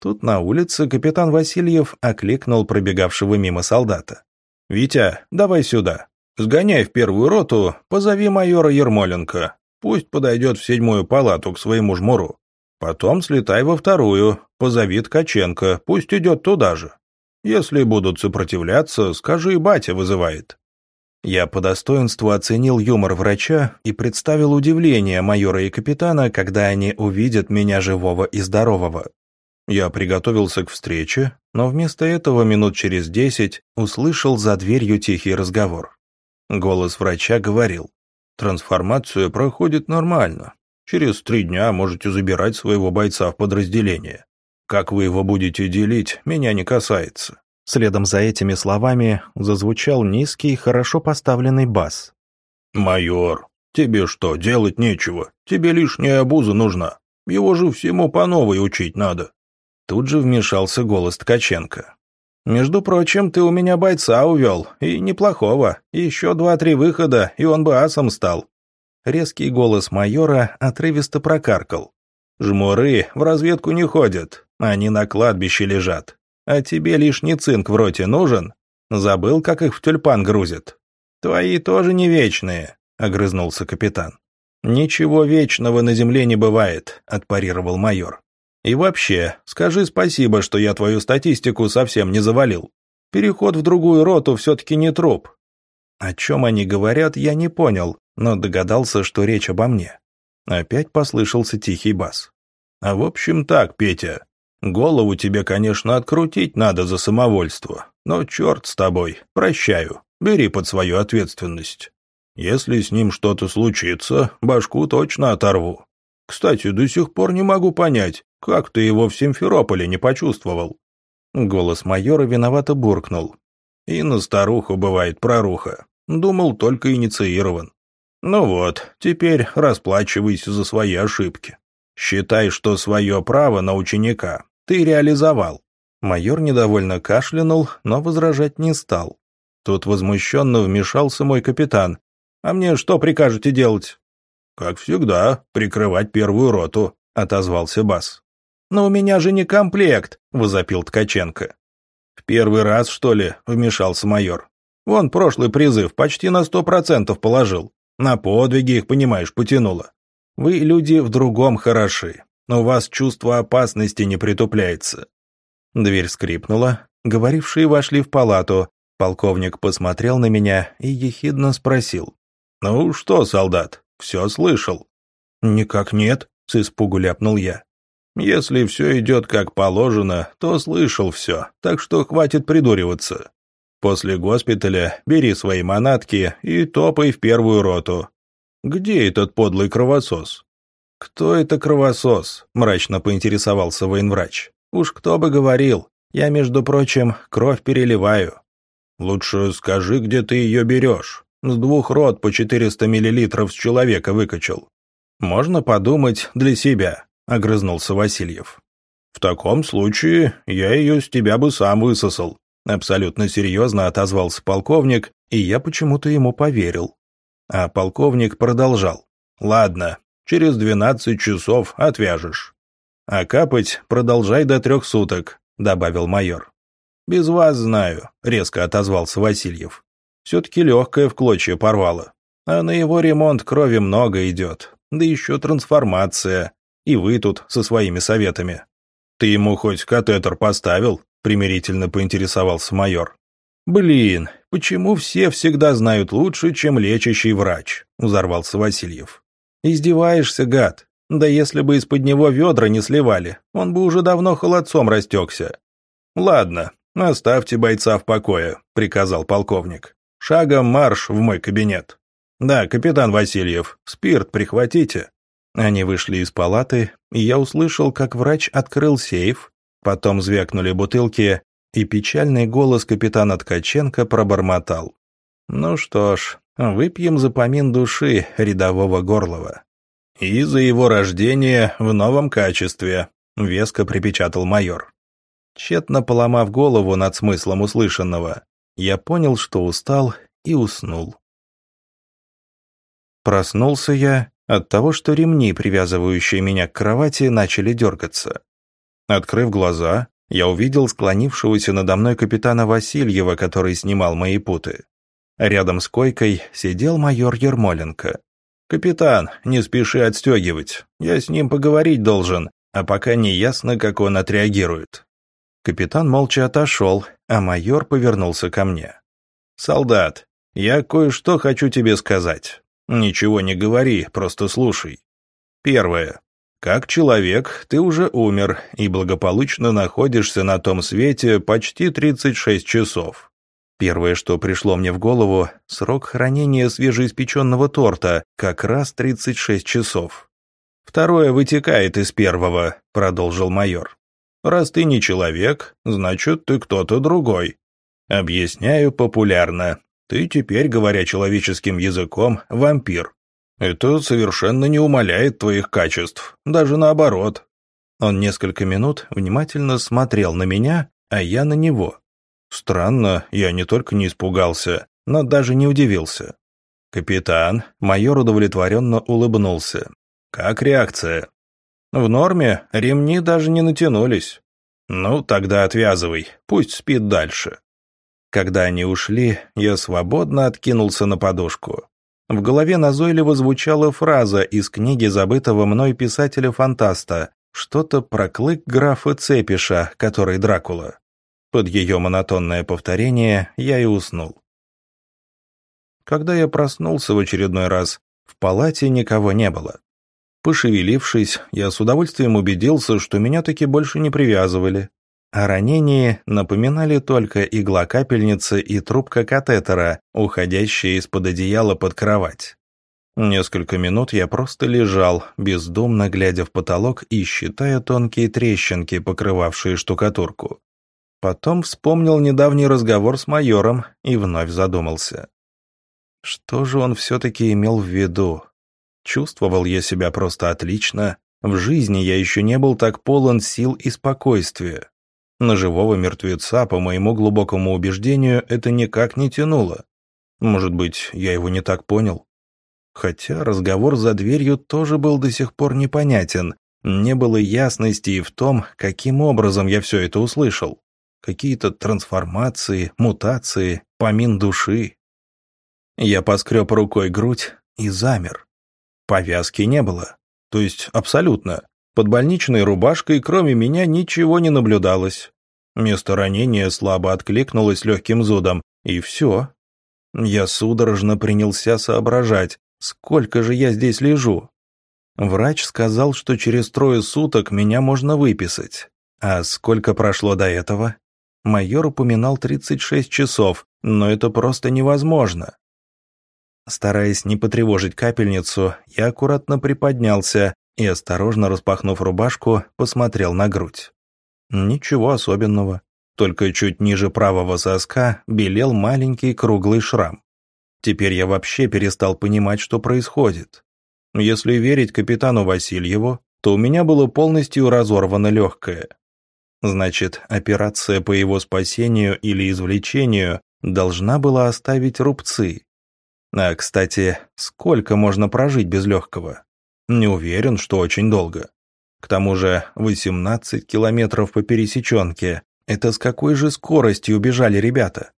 Тут на улице капитан Васильев окликнул пробегавшего мимо солдата. «Витя, давай сюда. Сгоняй в первую роту, позови майора Ермоленко. Пусть подойдет в седьмую палату к своему жмуру. Потом слетай во вторую, позови Ткаченко, пусть идет туда же. Если будут сопротивляться, скажи, батя вызывает». Я по достоинству оценил юмор врача и представил удивление майора и капитана, когда они увидят меня живого и здорового. Я приготовился к встрече, но вместо этого минут через десять услышал за дверью тихий разговор. Голос врача говорил, «Трансформация проходит нормально. Через три дня можете забирать своего бойца в подразделение. Как вы его будете делить, меня не касается». Следом за этими словами зазвучал низкий, хорошо поставленный бас. «Майор, тебе что, делать нечего? Тебе лишняя обуза нужна. Его же всему по новой учить надо». Тут же вмешался голос Ткаченко. «Между прочим, ты у меня бойца увел, и неплохого. Еще два-три выхода, и он бы асом стал». Резкий голос майора отрывисто прокаркал. «Жмуры в разведку не ходят, они на кладбище лежат. А тебе лишний цинк в роте нужен? Забыл, как их в тюльпан грузят?» «Твои тоже не вечные», — огрызнулся капитан. «Ничего вечного на земле не бывает», — отпарировал майор. И вообще, скажи спасибо, что я твою статистику совсем не завалил. Переход в другую роту все-таки не труп. О чем они говорят, я не понял, но догадался, что речь обо мне. Опять послышался тихий бас. А в общем так, Петя, голову тебе, конечно, открутить надо за самовольство, но черт с тобой, прощаю, бери под свою ответственность. Если с ним что-то случится, башку точно оторву. Кстати, до сих пор не могу понять, как ты его в Симферополе не почувствовал?» Голос майора виновато буркнул. «И на старуху бывает проруха. Думал, только инициирован. Ну вот, теперь расплачивайся за свои ошибки. Считай, что свое право на ученика ты реализовал». Майор недовольно кашлянул, но возражать не стал. Тут возмущенно вмешался мой капитан. «А мне что прикажете делать?» «Как всегда, прикрывать первую роту», — отозвался Бас. «Но у меня же не комплект», — возопил Ткаченко. «В первый раз, что ли?» — вмешался майор. «Вон прошлый призыв почти на сто процентов положил. На подвиги их, понимаешь, потянуло. Вы, люди, в другом хороши. Но У вас чувство опасности не притупляется». Дверь скрипнула. Говорившие вошли в палату. Полковник посмотрел на меня и ехидно спросил. «Ну что, солдат, все слышал?» «Никак нет», — с испугу ляпнул я. «Если все идет как положено, то слышал все, так что хватит придуриваться. После госпиталя бери свои манатки и топай в первую роту. Где этот подлый кровосос?» «Кто это кровосос?» – мрачно поинтересовался военврач. «Уж кто бы говорил. Я, между прочим, кровь переливаю». «Лучше скажи, где ты ее берешь. С двух рот по 400 миллилитров с человека выкачал. Можно подумать для себя, огрызнулся Васильев. В таком случае я ее с тебя бы сам высосал. Абсолютно серьезно отозвался полковник, и я почему-то ему поверил. А полковник продолжал. Ладно, через 12 часов отвяжешь. А капать продолжай до трех суток, добавил майор. «Без вас знаю», — резко отозвался Васильев. Все-таки легкое в клочья порвало. А на его ремонт крови много идет. Да еще трансформация. И вы тут со своими советами. Ты ему хоть катетер поставил? Примирительно поинтересовался майор. «Блин, почему все всегда знают лучше, чем лечащий врач?» – взорвался Васильев. «Издеваешься, гад? Да если бы из-под него ведра не сливали, он бы уже давно холодцом растекся». «Ладно, оставьте бойца в покое», – приказал полковник. Шагом марш в мой кабинет. Да, капитан Васильев, спирт прихватите. Они вышли из палаты, и я услышал, как врач открыл сейф, потом звякнули бутылки, и печальный голос капитана Ткаченко пробормотал. «Ну что ж, выпьем за помин души рядового Горлова». «И за его рождение в новом качестве», — веско припечатал майор. Тщетно поломав голову над смыслом услышанного, я понял, что устал и уснул. Проснулся я от того, что ремни, привязывающие меня к кровати, начали дергаться. Открыв глаза, я увидел склонившегося надо мной капитана Васильева, который снимал мои путы. Рядом с койкой сидел майор Ермоленко. «Капитан, не спеши отстегивать. Я с ним поговорить должен, а пока не ясно, как он отреагирует». Капитан молча отошел, а майор повернулся ко мне. «Солдат, я кое-что хочу тебе сказать. Ничего не говори, просто слушай. Первое. Как человек, ты уже умер и благополучно находишься на том свете почти 36 часов. Первое, что пришло мне в голову, срок хранения свежеиспеченного торта, как раз 36 часов. Второе вытекает из первого, продолжил майор. Раз ты не человек, значит, ты кто-то другой. Объясняю популярно. Ты теперь, говоря человеческим языком, вампир. Это совершенно не умаляет твоих качеств, даже наоборот. Он несколько минут внимательно смотрел на меня, а я на него. Странно, я не только не испугался, но даже не удивился. Капитан, майор удовлетворенно улыбнулся. Как реакция? В норме, ремни даже не натянулись. Ну, тогда отвязывай, пусть спит дальше. Когда они ушли, я свободно откинулся на подушку. В голове назойливо звучала фраза из книги забытого мной писателя-фантаста, что-то про клык графа Цепиша, который Дракула. Под ее монотонное повторение я и уснул. Когда я проснулся в очередной раз, в палате никого не было. Пошевелившись, я с удовольствием убедился, что меня таки больше не привязывали. О ранении напоминали только игла капельницы и трубка катетера, уходящая из-под одеяла под кровать. Несколько минут я просто лежал, бездумно глядя в потолок и считая тонкие трещинки, покрывавшие штукатурку. Потом вспомнил недавний разговор с майором и вновь задумался. Что же он все-таки имел в виду? Чувствовал я себя просто отлично. В жизни я еще не был так полон сил и спокойствия. На живого мертвеца, по моему глубокому убеждению, это никак не тянуло. Может быть, я его не так понял? Хотя разговор за дверью тоже был до сих пор непонятен. Не было ясности и в том, каким образом я все это услышал. Какие-то трансформации, мутации, помин души. Я поскреб рукой грудь и замер. Повязки не было. То есть абсолютно. Под больничной рубашкой, кроме меня, ничего не наблюдалось. Место ранения слабо откликнулось легким зудом, и все. Я судорожно принялся соображать, сколько же я здесь лежу. Врач сказал, что через трое суток меня можно выписать. А сколько прошло до этого? Майор упоминал 36 часов, но это просто невозможно. Стараясь не потревожить капельницу, я аккуратно приподнялся и, осторожно распахнув рубашку, посмотрел на грудь. Ничего особенного, только чуть ниже правого соска белел маленький круглый шрам. Теперь я вообще перестал понимать, что происходит. Если верить капитану Васильеву, то у меня было полностью разорвано легкое. Значит, операция по его спасению или извлечению должна была оставить рубцы. А, кстати, сколько можно прожить без легкого? Не уверен, что очень долго. К тому же 18 километров по пересеченке. Это с какой же скоростью убежали ребята?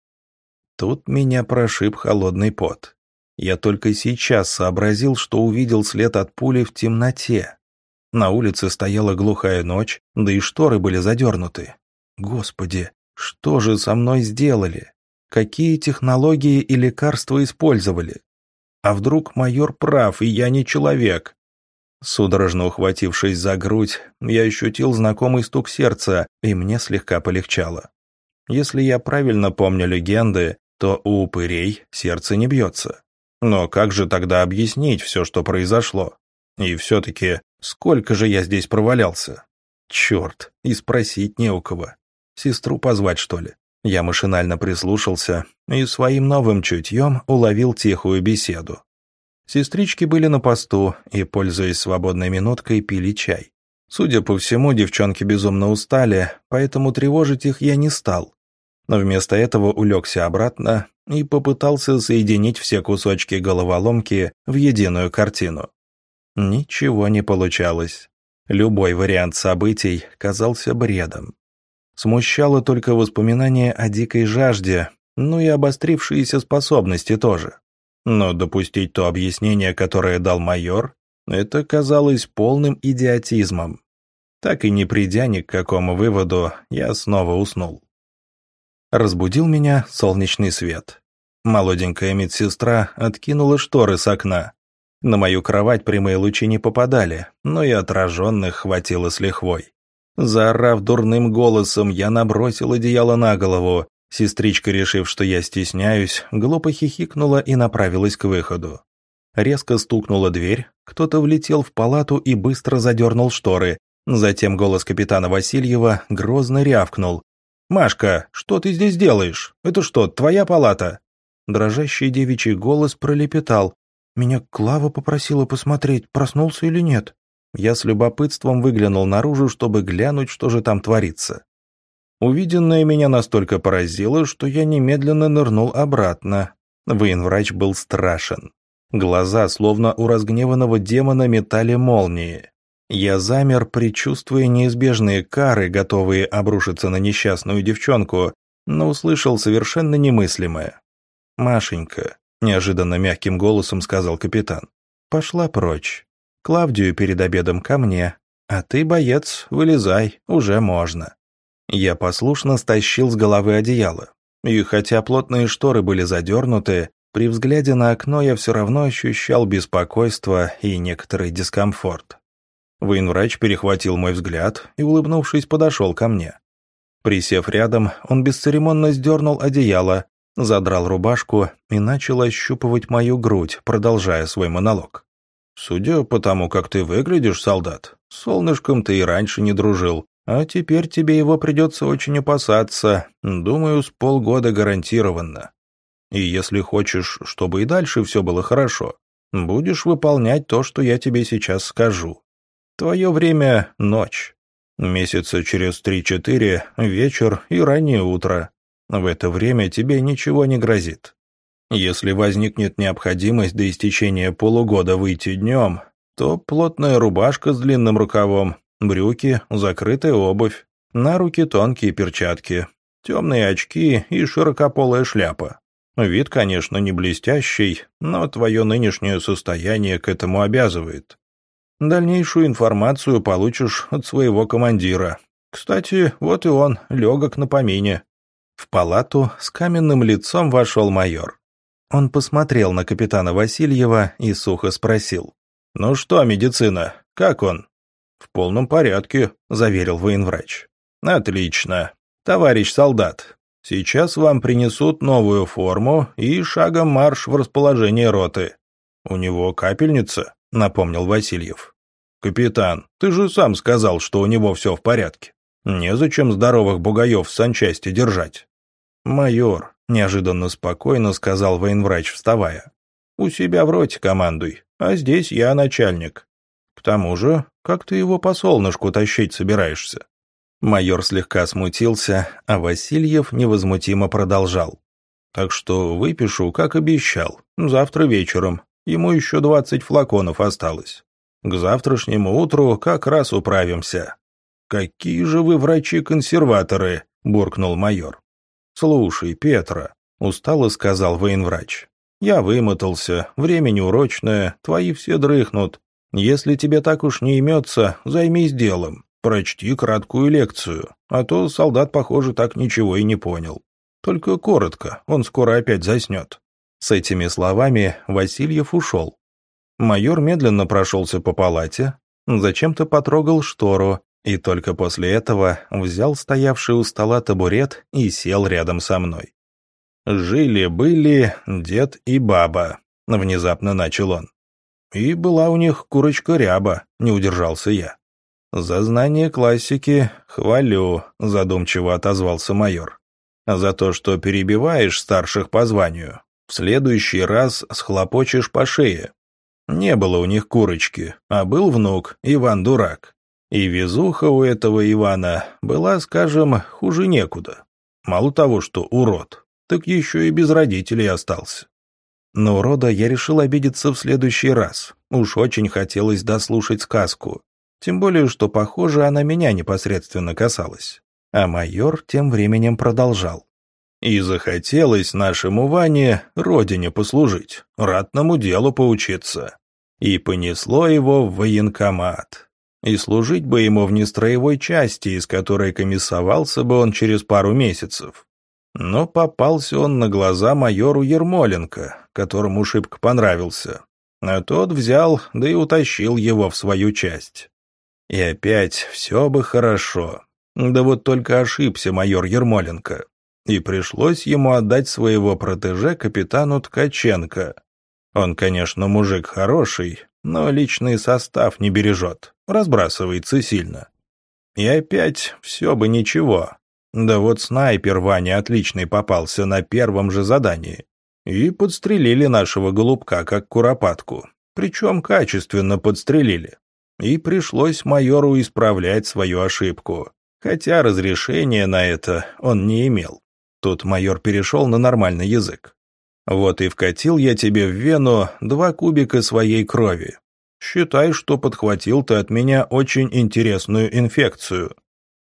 Тут меня прошиб холодный пот. Я только сейчас сообразил, что увидел след от пули в темноте. На улице стояла глухая ночь, да и шторы были задернуты. Господи, что же со мной сделали? Какие технологии и лекарства использовали? А вдруг майор прав, и я не человек? Судорожно ухватившись за грудь, я ощутил знакомый стук сердца, и мне слегка полегчало. Если я правильно помню легенды, то у упырей сердце не бьется. Но как же тогда объяснить все, что произошло? И все-таки, сколько же я здесь провалялся? Черт, и спросить не у кого. Сестру позвать, что ли? Я машинально прислушался и своим новым чутьем уловил тихую беседу. Сестрички были на посту и, пользуясь свободной минуткой, пили чай. Судя по всему, девчонки безумно устали, поэтому тревожить их я не стал. Но вместо этого улегся обратно и попытался соединить все кусочки головоломки в единую картину. Ничего не получалось. Любой вариант событий казался бредом. Смущало только воспоминание о дикой жажде, ну и обострившиеся способности тоже. Но допустить то объяснение, которое дал майор, это казалось полным идиотизмом. Так и не придя ни к какому выводу, я снова уснул. Разбудил меня солнечный свет. Молоденькая медсестра откинула шторы с окна. На мою кровать прямые лучи не попадали, но и отраженных хватило с лихвой. Заорав дурным голосом, я набросил одеяло на голову. Сестричка, решив, что я стесняюсь, глупо хихикнула и направилась к выходу. Резко стукнула дверь, кто-то влетел в палату и быстро задернул шторы. Затем голос капитана Васильева грозно рявкнул. «Машка, что ты здесь делаешь? Это что, твоя палата?» Дрожащий девичий голос пролепетал. «Меня Клава попросила посмотреть, проснулся или нет». Я с любопытством выглянул наружу, чтобы глянуть, что же там творится. Увиденное меня настолько поразило, что я немедленно нырнул обратно. Военврач был страшен. Глаза, словно у разгневанного демона, метали молнии. Я замер, предчувствуя неизбежные кары, готовые обрушиться на несчастную девчонку, но услышал совершенно немыслимое. «Машенька», — неожиданно мягким голосом сказал капитан, — «пошла прочь. Клавдию перед обедом ко мне, а ты, боец, вылезай, уже можно». Я послушно стащил с головы одеяло, и хотя плотные шторы были задернуты, при взгляде на окно я все равно ощущал беспокойство и некоторый дискомфорт. Военврач перехватил мой взгляд и, улыбнувшись, подошел ко мне. Присев рядом, он бесцеремонно сдернул одеяло, задрал рубашку и начал ощупывать мою грудь, продолжая свой монолог. «Судя по тому, как ты выглядишь, солдат, солнышком ты и раньше не дружил, а теперь тебе его придется очень опасаться, думаю, с полгода гарантированно. И если хочешь, чтобы и дальше все было хорошо, будешь выполнять то, что я тебе сейчас скажу. Твое время — ночь. Месяца через три-четыре — вечер и раннее утро. В это время тебе ничего не грозит. Если возникнет необходимость до истечения полугода выйти днем, то плотная рубашка с длинным рукавом, брюки, закрытая обувь, на руки тонкие перчатки, темные очки и широкополая шляпа. Вид, конечно, не блестящий, но твое нынешнее состояние к этому обязывает. Дальнейшую информацию получишь от своего командира. Кстати, вот и он, легок на помине». В палату с каменным лицом вошел майор. Он посмотрел на капитана Васильева и сухо спросил. «Ну что, медицина, как он?» «В полном порядке», — заверил военврач. «Отлично. Товарищ солдат, Сейчас вам принесут новую форму и шагом марш в расположение роты. У него капельница, напомнил Васильев. Капитан, ты же сам сказал, что у него все в порядке. Незачем здоровых бугаев в санчасти держать. Майор, неожиданно спокойно сказал военврач, вставая. У себя в роте командуй, а здесь я начальник. К тому же, как ты его по солнышку тащить собираешься? Майор слегка смутился, а Васильев невозмутимо продолжал. «Так что выпишу, как обещал, завтра вечером. Ему еще двадцать флаконов осталось. К завтрашнему утру как раз управимся». «Какие же вы врачи-консерваторы!» – буркнул майор. «Слушай, Петра», – устало сказал военврач. «Я вымотался, время неурочное, твои все дрыхнут. Если тебе так уж не имется, займись делом. Прочти краткую лекцию, а то солдат, похоже, так ничего и не понял. Только коротко, он скоро опять заснет». С этими словами Васильев ушел. Майор медленно прошелся по палате, зачем-то потрогал штору и только после этого взял стоявший у стола табурет и сел рядом со мной. «Жили-были дед и баба», — внезапно начал он. «И была у них курочка ряба», — не удержался я. «За знание классики хвалю», — задумчиво отозвался майор. «За то, что перебиваешь старших по званию, в следующий раз схлопочешь по шее. Не было у них курочки, а был внук, Иван Дурак. И везуха у этого Ивана была, скажем, хуже некуда. Мало того, что урод, так еще и без родителей остался. Но урода я решил обидеться в следующий раз. Уж очень хотелось дослушать сказку. Тем более, что, похоже, она меня непосредственно касалась. А майор тем временем продолжал. «И захотелось нашему Ване родине послужить, ратному делу поучиться. И понесло его в военкомат. И служить бы ему в нестроевой части, из которой комиссовался бы он через пару месяцев. Но попался он на глаза майору Ермоленко, которому шибко понравился. А тот взял, да и утащил его в свою часть. И опять все бы хорошо. Да вот только ошибся майор Ермоленко. И пришлось ему отдать своего протеже капитану Ткаченко. Он, конечно, мужик хороший, но личный состав не бережет, разбрасывается сильно. И опять все бы ничего. Да вот снайпер Ваня отличный попался на первом же задании. И подстрелили нашего голубка, как куропатку. Причем качественно подстрелили. И пришлось майору исправлять свою ошибку. Хотя разрешения на это он не имел. Тут майор перешел на нормальный язык. Вот и вкатил я тебе в вену два кубика своей крови. Считай, что подхватил ты от меня очень интересную инфекцию.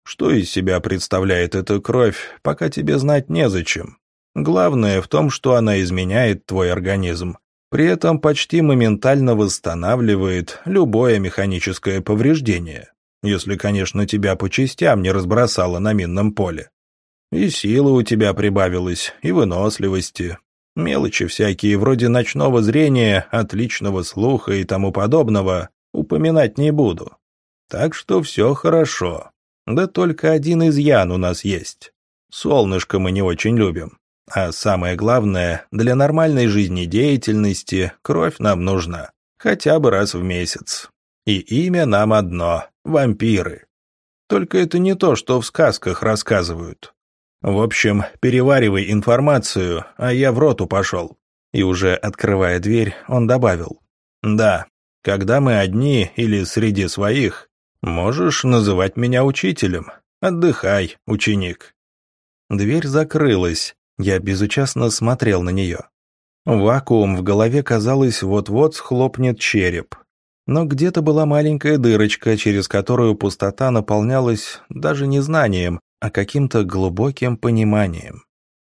Что из себя представляет эта кровь, пока тебе знать незачем. Главное в том, что она изменяет твой организм. При этом почти моментально восстанавливает любое механическое повреждение. Если, конечно, тебя по частям не разбросало на минном поле. И силы у тебя прибавилось, и выносливости, Мелочи всякие, вроде ночного зрения, отличного слуха и тому подобного, упоминать не буду. Так что все хорошо. Да только один изъян у нас есть. Солнышко мы не очень любим. А самое главное, для нормальной жизнедеятельности кровь нам нужна. Хотя бы раз в месяц. И имя нам одно — вампиры. Только это не то, что в сказках рассказывают. В общем, переваривай информацию, а я в роту пошел. И уже открывая дверь, он добавил. Да, когда мы одни или среди своих, можешь называть меня учителем. Отдыхай, ученик. Дверь закрылась, я безучастно смотрел на нее. Вакуум в голове, казалось, вот-вот схлопнет череп. Но где-то была маленькая дырочка, через которую пустота наполнялась даже не знанием, а каким-то глубоким пониманием.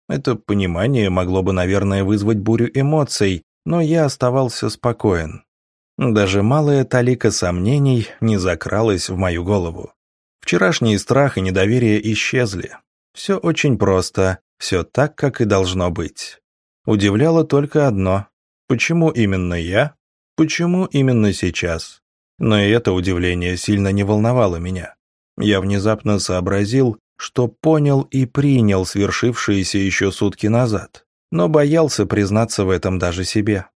Это понимание могло бы, наверное, вызвать бурю эмоций, но я оставался спокоен. Даже малая талика сомнений не закралась в мою голову. Вчерашний страх и недоверие исчезли. Все очень просто, все так, как и должно быть. Удивляло только одно. Почему именно я? Почему именно сейчас? Но и это удивление сильно не волновало меня. Я внезапно сообразил, что понял и принял свершившееся еще сутки назад, но боялся признаться в этом даже себе.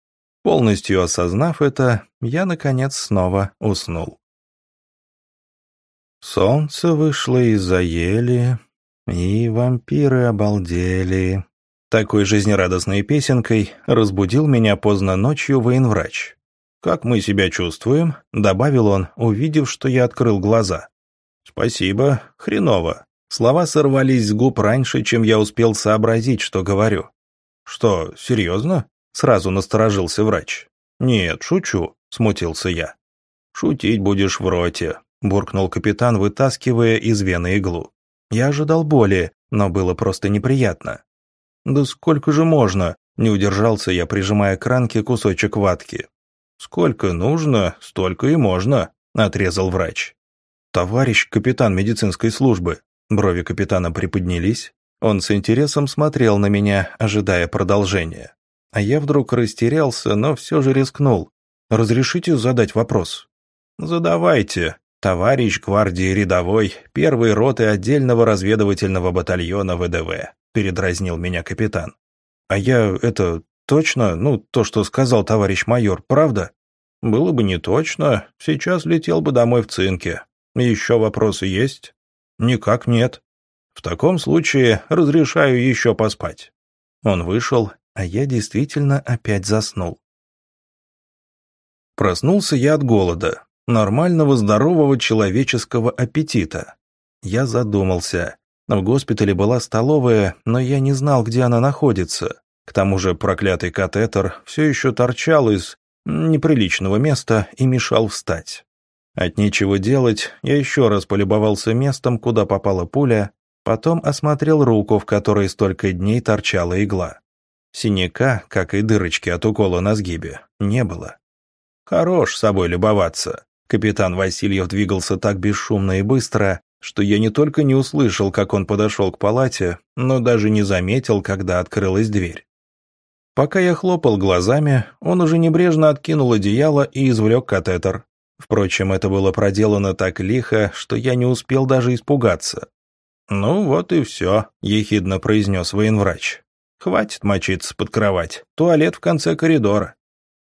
Полностью осознав это, я, наконец, снова уснул. Солнце вышло из-за ели, и вампиры обалдели. Такой жизнерадостной песенкой разбудил меня поздно ночью военврач. «Как мы себя чувствуем?» — добавил он, увидев, что я открыл глаза. «Спасибо, хреново», Слова сорвались с губ раньше, чем я успел сообразить, что говорю. «Что, серьезно?» — сразу насторожился врач. «Нет, шучу», — смутился я. «Шутить будешь в роте», — буркнул капитан, вытаскивая из вены иглу. Я ожидал боли, но было просто неприятно. «Да сколько же можно?» — не удержался я, прижимая к ранке кусочек ватки. «Сколько нужно, столько и можно», — отрезал врач. «Товарищ капитан медицинской службы», Брови капитана приподнялись. Он с интересом смотрел на меня, ожидая продолжения. А я вдруг растерялся, но все же рискнул. «Разрешите задать вопрос?» «Задавайте, товарищ гвардии рядовой, первой роты отдельного разведывательного батальона ВДВ», передразнил меня капитан. «А я, это, точно, ну, то, что сказал товарищ майор, правда?» «Было бы не точно, сейчас летел бы домой в цинке. Еще вопросы есть?» «Никак нет. В таком случае разрешаю еще поспать». Он вышел, а я действительно опять заснул. Проснулся я от голода, нормального здорового человеческого аппетита. Я задумался. В госпитале была столовая, но я не знал, где она находится. К тому же проклятый катетер все еще торчал из неприличного места и мешал встать. От нечего делать, я еще раз полюбовался местом, куда попала пуля, потом осмотрел руку, в которой столько дней торчала игла. Синяка, как и дырочки от укола на сгибе, не было. Хорош собой любоваться. Капитан Васильев двигался так бесшумно и быстро, что я не только не услышал, как он подошел к палате, но даже не заметил, когда открылась дверь. Пока я хлопал глазами, он уже небрежно откинул одеяло и извлек катетер. Впрочем, это было проделано так лихо, что я не успел даже испугаться. «Ну вот и все», — ехидно произнес военврач. «Хватит мочиться под кровать. Туалет в конце коридора».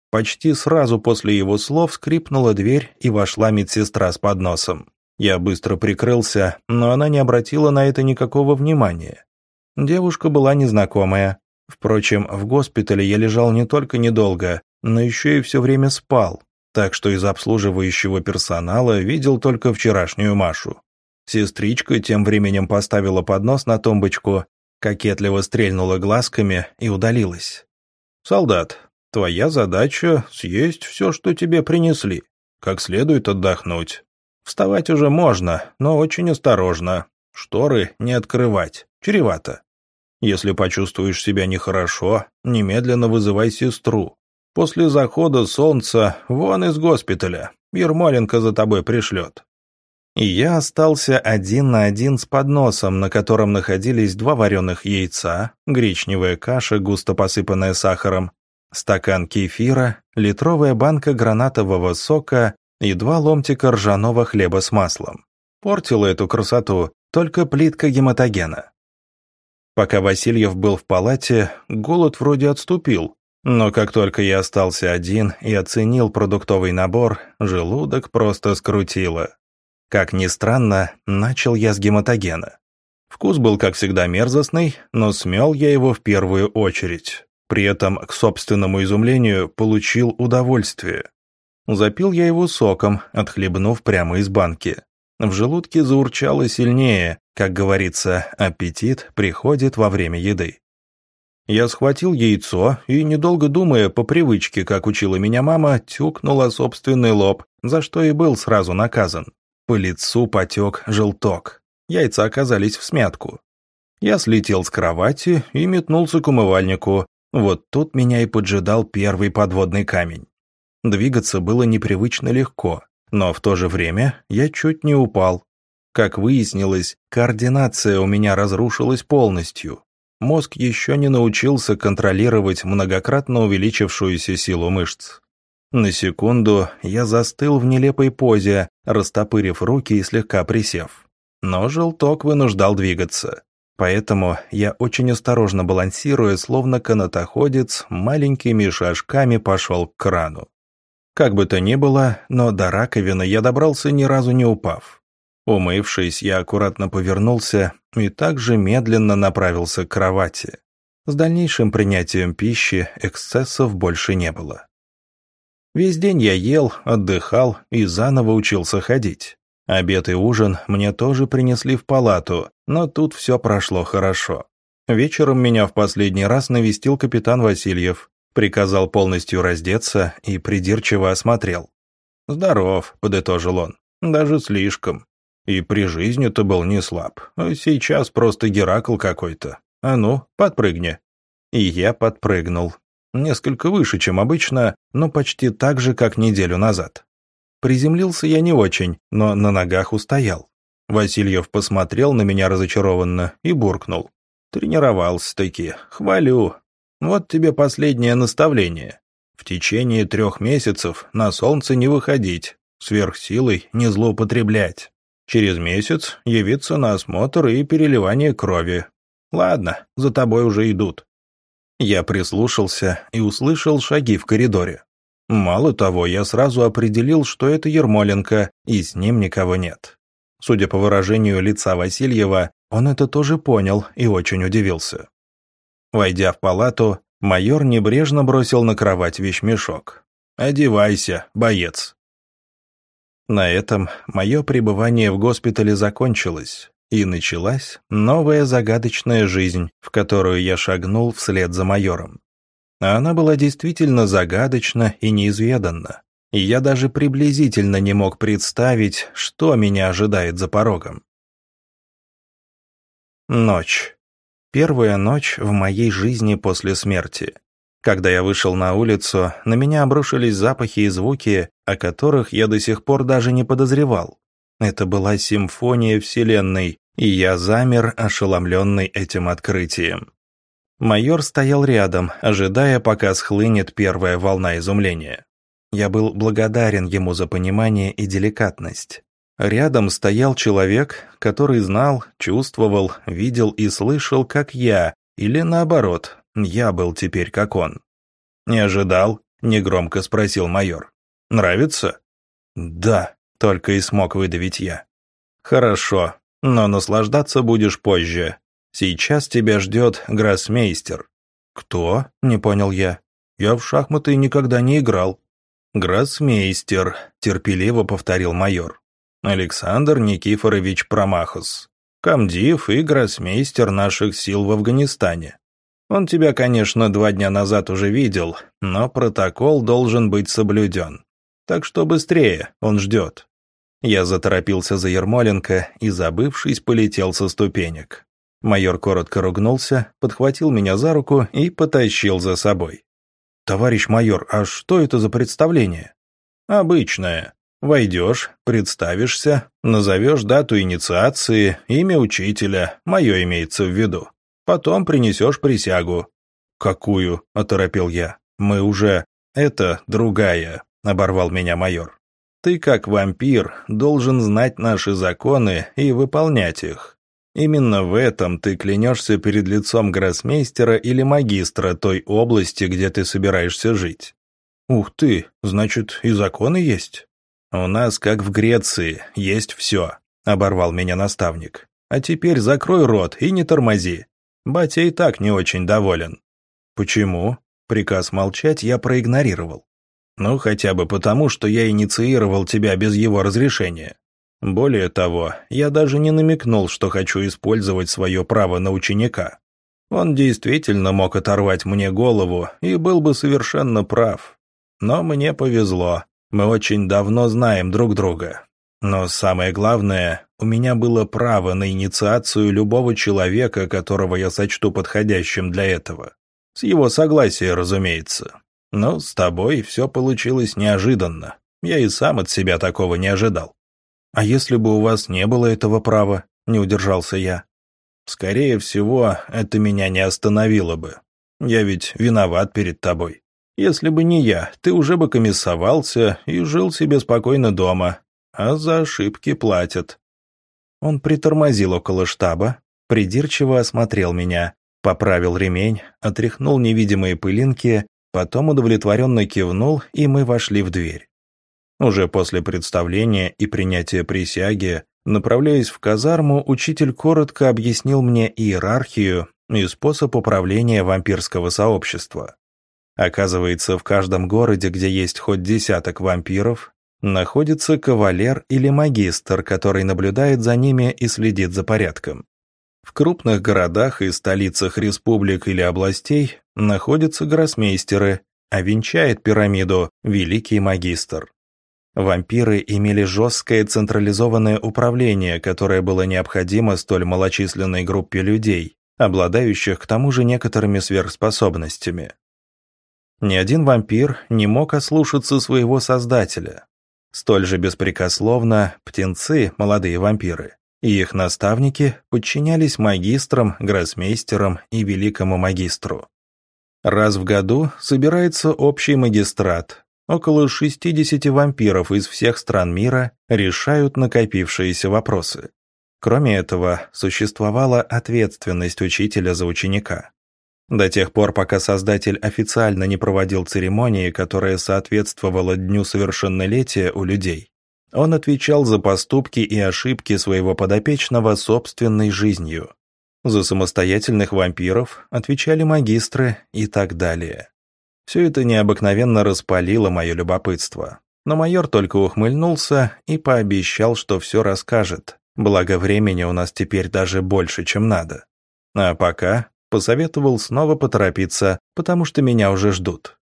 Почти сразу после его слов скрипнула дверь, и вошла медсестра с подносом. Я быстро прикрылся, но она не обратила на это никакого внимания. Девушка была незнакомая. Впрочем, в госпитале я лежал не только недолго, но еще и все время спал, так что из обслуживающего персонала видел только вчерашнюю Машу. Сестричка тем временем поставила поднос на тумбочку, кокетливо стрельнула глазками и удалилась. «Солдат, твоя задача — съесть все, что тебе принесли, как следует отдохнуть. Вставать уже можно, но очень осторожно. Шторы не открывать, чревато. Если почувствуешь себя нехорошо, немедленно вызывай сестру. После захода солнца вон из госпиталя. Ермоленко за тобой пришлет. И я остался один на один с подносом, на котором находились два вареных яйца, гречневая каша, густо посыпанная сахаром, стакан кефира, литровая банка гранатового сока и два ломтика ржаного хлеба с маслом. Портила эту красоту только плитка гематогена. Пока Васильев был в палате, голод вроде отступил, но как только я остался один и оценил продуктовый набор, желудок просто скрутило. Как ни странно, начал я с гематогена. Вкус был, как всегда, мерзостный, но смел я его в первую очередь. При этом, к собственному изумлению, получил удовольствие. Запил я его соком, отхлебнув прямо из банки. В желудке заурчало сильнее, как говорится, аппетит приходит во время еды. Я схватил яйцо и, недолго думая, по привычке, как учила меня мама, тюкнула собственный лоб, за что и был сразу наказан. По лицу потек желток. Яйца оказались в смятку. Я слетел с кровати и метнулся к умывальнику. Вот тут меня и поджидал первый подводный камень. Двигаться было непривычно легко, но в то же время я чуть не упал. Как выяснилось, координация у меня разрушилась полностью. Мозг еще не научился контролировать многократно увеличившуюся силу мышц. На секунду я застыл в нелепой позе, растопырив руки и слегка присев. Но желток вынуждал двигаться. Поэтому я очень осторожно балансируя, словно канатоходец, маленькими шажками пошел к крану. Как бы то ни было, но до раковины я добрался ни разу не упав. Умывшись, я аккуратно повернулся и также медленно направился к кровати. С дальнейшим принятием пищи эксцессов больше не было. Весь день я ел, отдыхал и заново учился ходить. Обед и ужин мне тоже принесли в палату, но тут все прошло хорошо. Вечером меня в последний раз навестил капитан Васильев, Приказал полностью раздеться и придирчиво осмотрел. «Здоров», — подытожил он, — «даже слишком. И при жизни-то был не слаб, а сейчас просто Геракл какой-то. А ну, подпрыгни». И я подпрыгнул. Несколько выше, чем обычно, но почти так же, как неделю назад. Приземлился я не очень, но на ногах устоял. Васильев посмотрел на меня разочарованно и буркнул. «Тренировался-таки. Хвалю. Вот тебе последнее наставление. В течение трех месяцев на солнце не выходить, сверхсилой не злоупотреблять. Через месяц явиться на осмотр и переливание крови. Ладно, за тобой уже идут. Я прислушался и услышал шаги в коридоре. Мало того, я сразу определил, что это Ермоленко, и с ним никого нет. Судя по выражению лица Васильева, он это тоже понял и очень удивился. Войдя в палату, майор небрежно бросил на кровать вещмешок. «Одевайся, боец». На этом мое пребывание в госпитале закончилось, и началась новая загадочная жизнь, в которую я шагнул вслед за майором. Она была действительно загадочна и неизведанна, и я даже приблизительно не мог представить, что меня ожидает за порогом. Ночь. Первая ночь в моей жизни после смерти. Когда я вышел на улицу, на меня обрушились запахи и звуки, о которых я до сих пор даже не подозревал. Это была симфония Вселенной, и я замер, ошеломленный этим открытием. Майор стоял рядом, ожидая, пока схлынет первая волна изумления. Я был благодарен ему за понимание и деликатность. Рядом стоял человек, который знал, чувствовал, видел и слышал, как я, или наоборот, я был теперь как он. «Не ожидал?» — негромко спросил майор. «Нравится?» «Да», — только и смог выдавить я. «Хорошо, но наслаждаться будешь позже. Сейчас тебя ждет гроссмейстер». «Кто?» — не понял я. «Я в шахматы никогда не играл». «Гроссмейстер», — терпеливо повторил майор. «Александр Никифорович Промахус, комдив и гроссмейстер наших сил в Афганистане. Он тебя, конечно, два дня назад уже видел, но протокол должен быть соблюден. Так что быстрее, он ждет». Я заторопился за Ермоленко и, забывшись, полетел со ступенек. Майор коротко ругнулся, подхватил меня за руку и потащил за собой. «Товарищ майор, а что это за представление?» «Обычное. Войдешь, представишься, назовешь дату инициации, имя учителя, мое имеется в виду. Потом принесешь присягу». «Какую?» – оторопел я. «Мы уже...» «Это другая», – оборвал меня майор. «Ты, как вампир, должен знать наши законы и выполнять их. Именно в этом ты клянешься перед лицом гроссмейстера или магистра той области, где ты собираешься жить. Ух ты, значит, и законы есть? У нас, как в Греции, есть все, оборвал меня наставник. А теперь закрой рот и не тормози. Батя и так не очень доволен. Почему? Приказ молчать я проигнорировал. Ну, хотя бы потому, что я инициировал тебя без его разрешения. Более того, я даже не намекнул, что хочу использовать свое право на ученика. Он действительно мог оторвать мне голову и был бы совершенно прав. Но мне повезло, мы очень давно знаем друг друга. Но самое главное, у меня было право на инициацию любого человека, которого я сочту подходящим для этого. С его согласия, разумеется. Но с тобой все получилось неожиданно. Я и сам от себя такого не ожидал. «А если бы у вас не было этого права?» — не удержался я. «Скорее всего, это меня не остановило бы. Я ведь виноват перед тобой. Если бы не я, ты уже бы комиссовался и жил себе спокойно дома, а за ошибки платят». Он притормозил около штаба, придирчиво осмотрел меня, поправил ремень, отряхнул невидимые пылинки, потом удовлетворенно кивнул, и мы вошли в дверь. Уже после представления и принятия присяги, направляясь в казарму, учитель коротко объяснил мне иерархию и способ управления вампирского сообщества. Оказывается, в каждом городе, где есть хоть десяток вампиров, находится кавалер или магистр, который наблюдает за ними и следит за порядком. В крупных городах и столицах республик или областей находятся гроссмейстеры, а венчает пирамиду великий магистр. Вампиры имели жесткое централизованное управление, которое было необходимо столь малочисленной группе людей, обладающих к тому же некоторыми сверхспособностями. Ни один вампир не мог ослушаться своего создателя. Столь же беспрекословно птенцы, молодые вампиры, и их наставники подчинялись магистрам, гроссмейстерам и великому магистру. Раз в году собирается общий магистрат, около 60 вампиров из всех стран мира решают накопившиеся вопросы. Кроме этого, существовала ответственность учителя за ученика. До тех пор, пока создатель официально не проводил церемонии, которая соответствовала дню совершеннолетия у людей, он отвечал за поступки и ошибки своего подопечного собственной жизнью. За самостоятельных вампиров отвечали магистры и так далее. Все это необыкновенно распалило мое любопытство. Но майор только ухмыльнулся и пообещал, что все расскажет. Благо времени у нас теперь даже больше, чем надо. А пока посоветовал снова поторопиться, потому что меня уже ждут.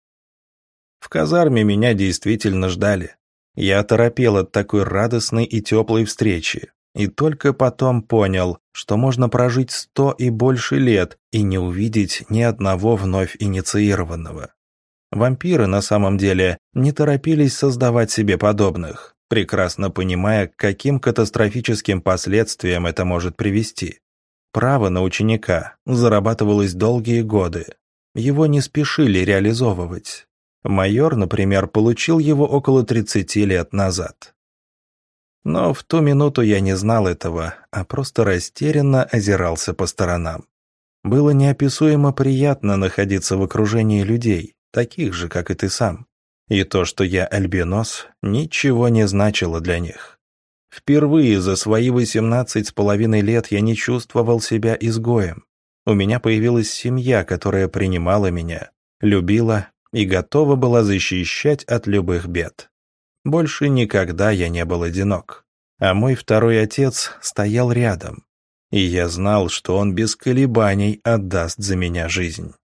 В казарме меня действительно ждали. Я торопел от такой радостной и теплой встречи. И только потом понял, что можно прожить сто и больше лет и не увидеть ни одного вновь инициированного. Вампиры на самом деле не торопились создавать себе подобных, прекрасно понимая, к каким катастрофическим последствиям это может привести. Право на ученика зарабатывалось долгие годы. Его не спешили реализовывать. Майор, например, получил его около 30 лет назад. Но в ту минуту я не знал этого, а просто растерянно озирался по сторонам. Было неописуемо приятно находиться в окружении людей, таких же, как и ты сам. И то, что я альбинос, ничего не значило для них. Впервые за свои восемнадцать с половиной лет я не чувствовал себя изгоем. У меня появилась семья, которая принимала меня, любила и готова была защищать от любых бед. Больше никогда я не был одинок. А мой второй отец стоял рядом. И я знал, что он без колебаний отдаст за меня жизнь.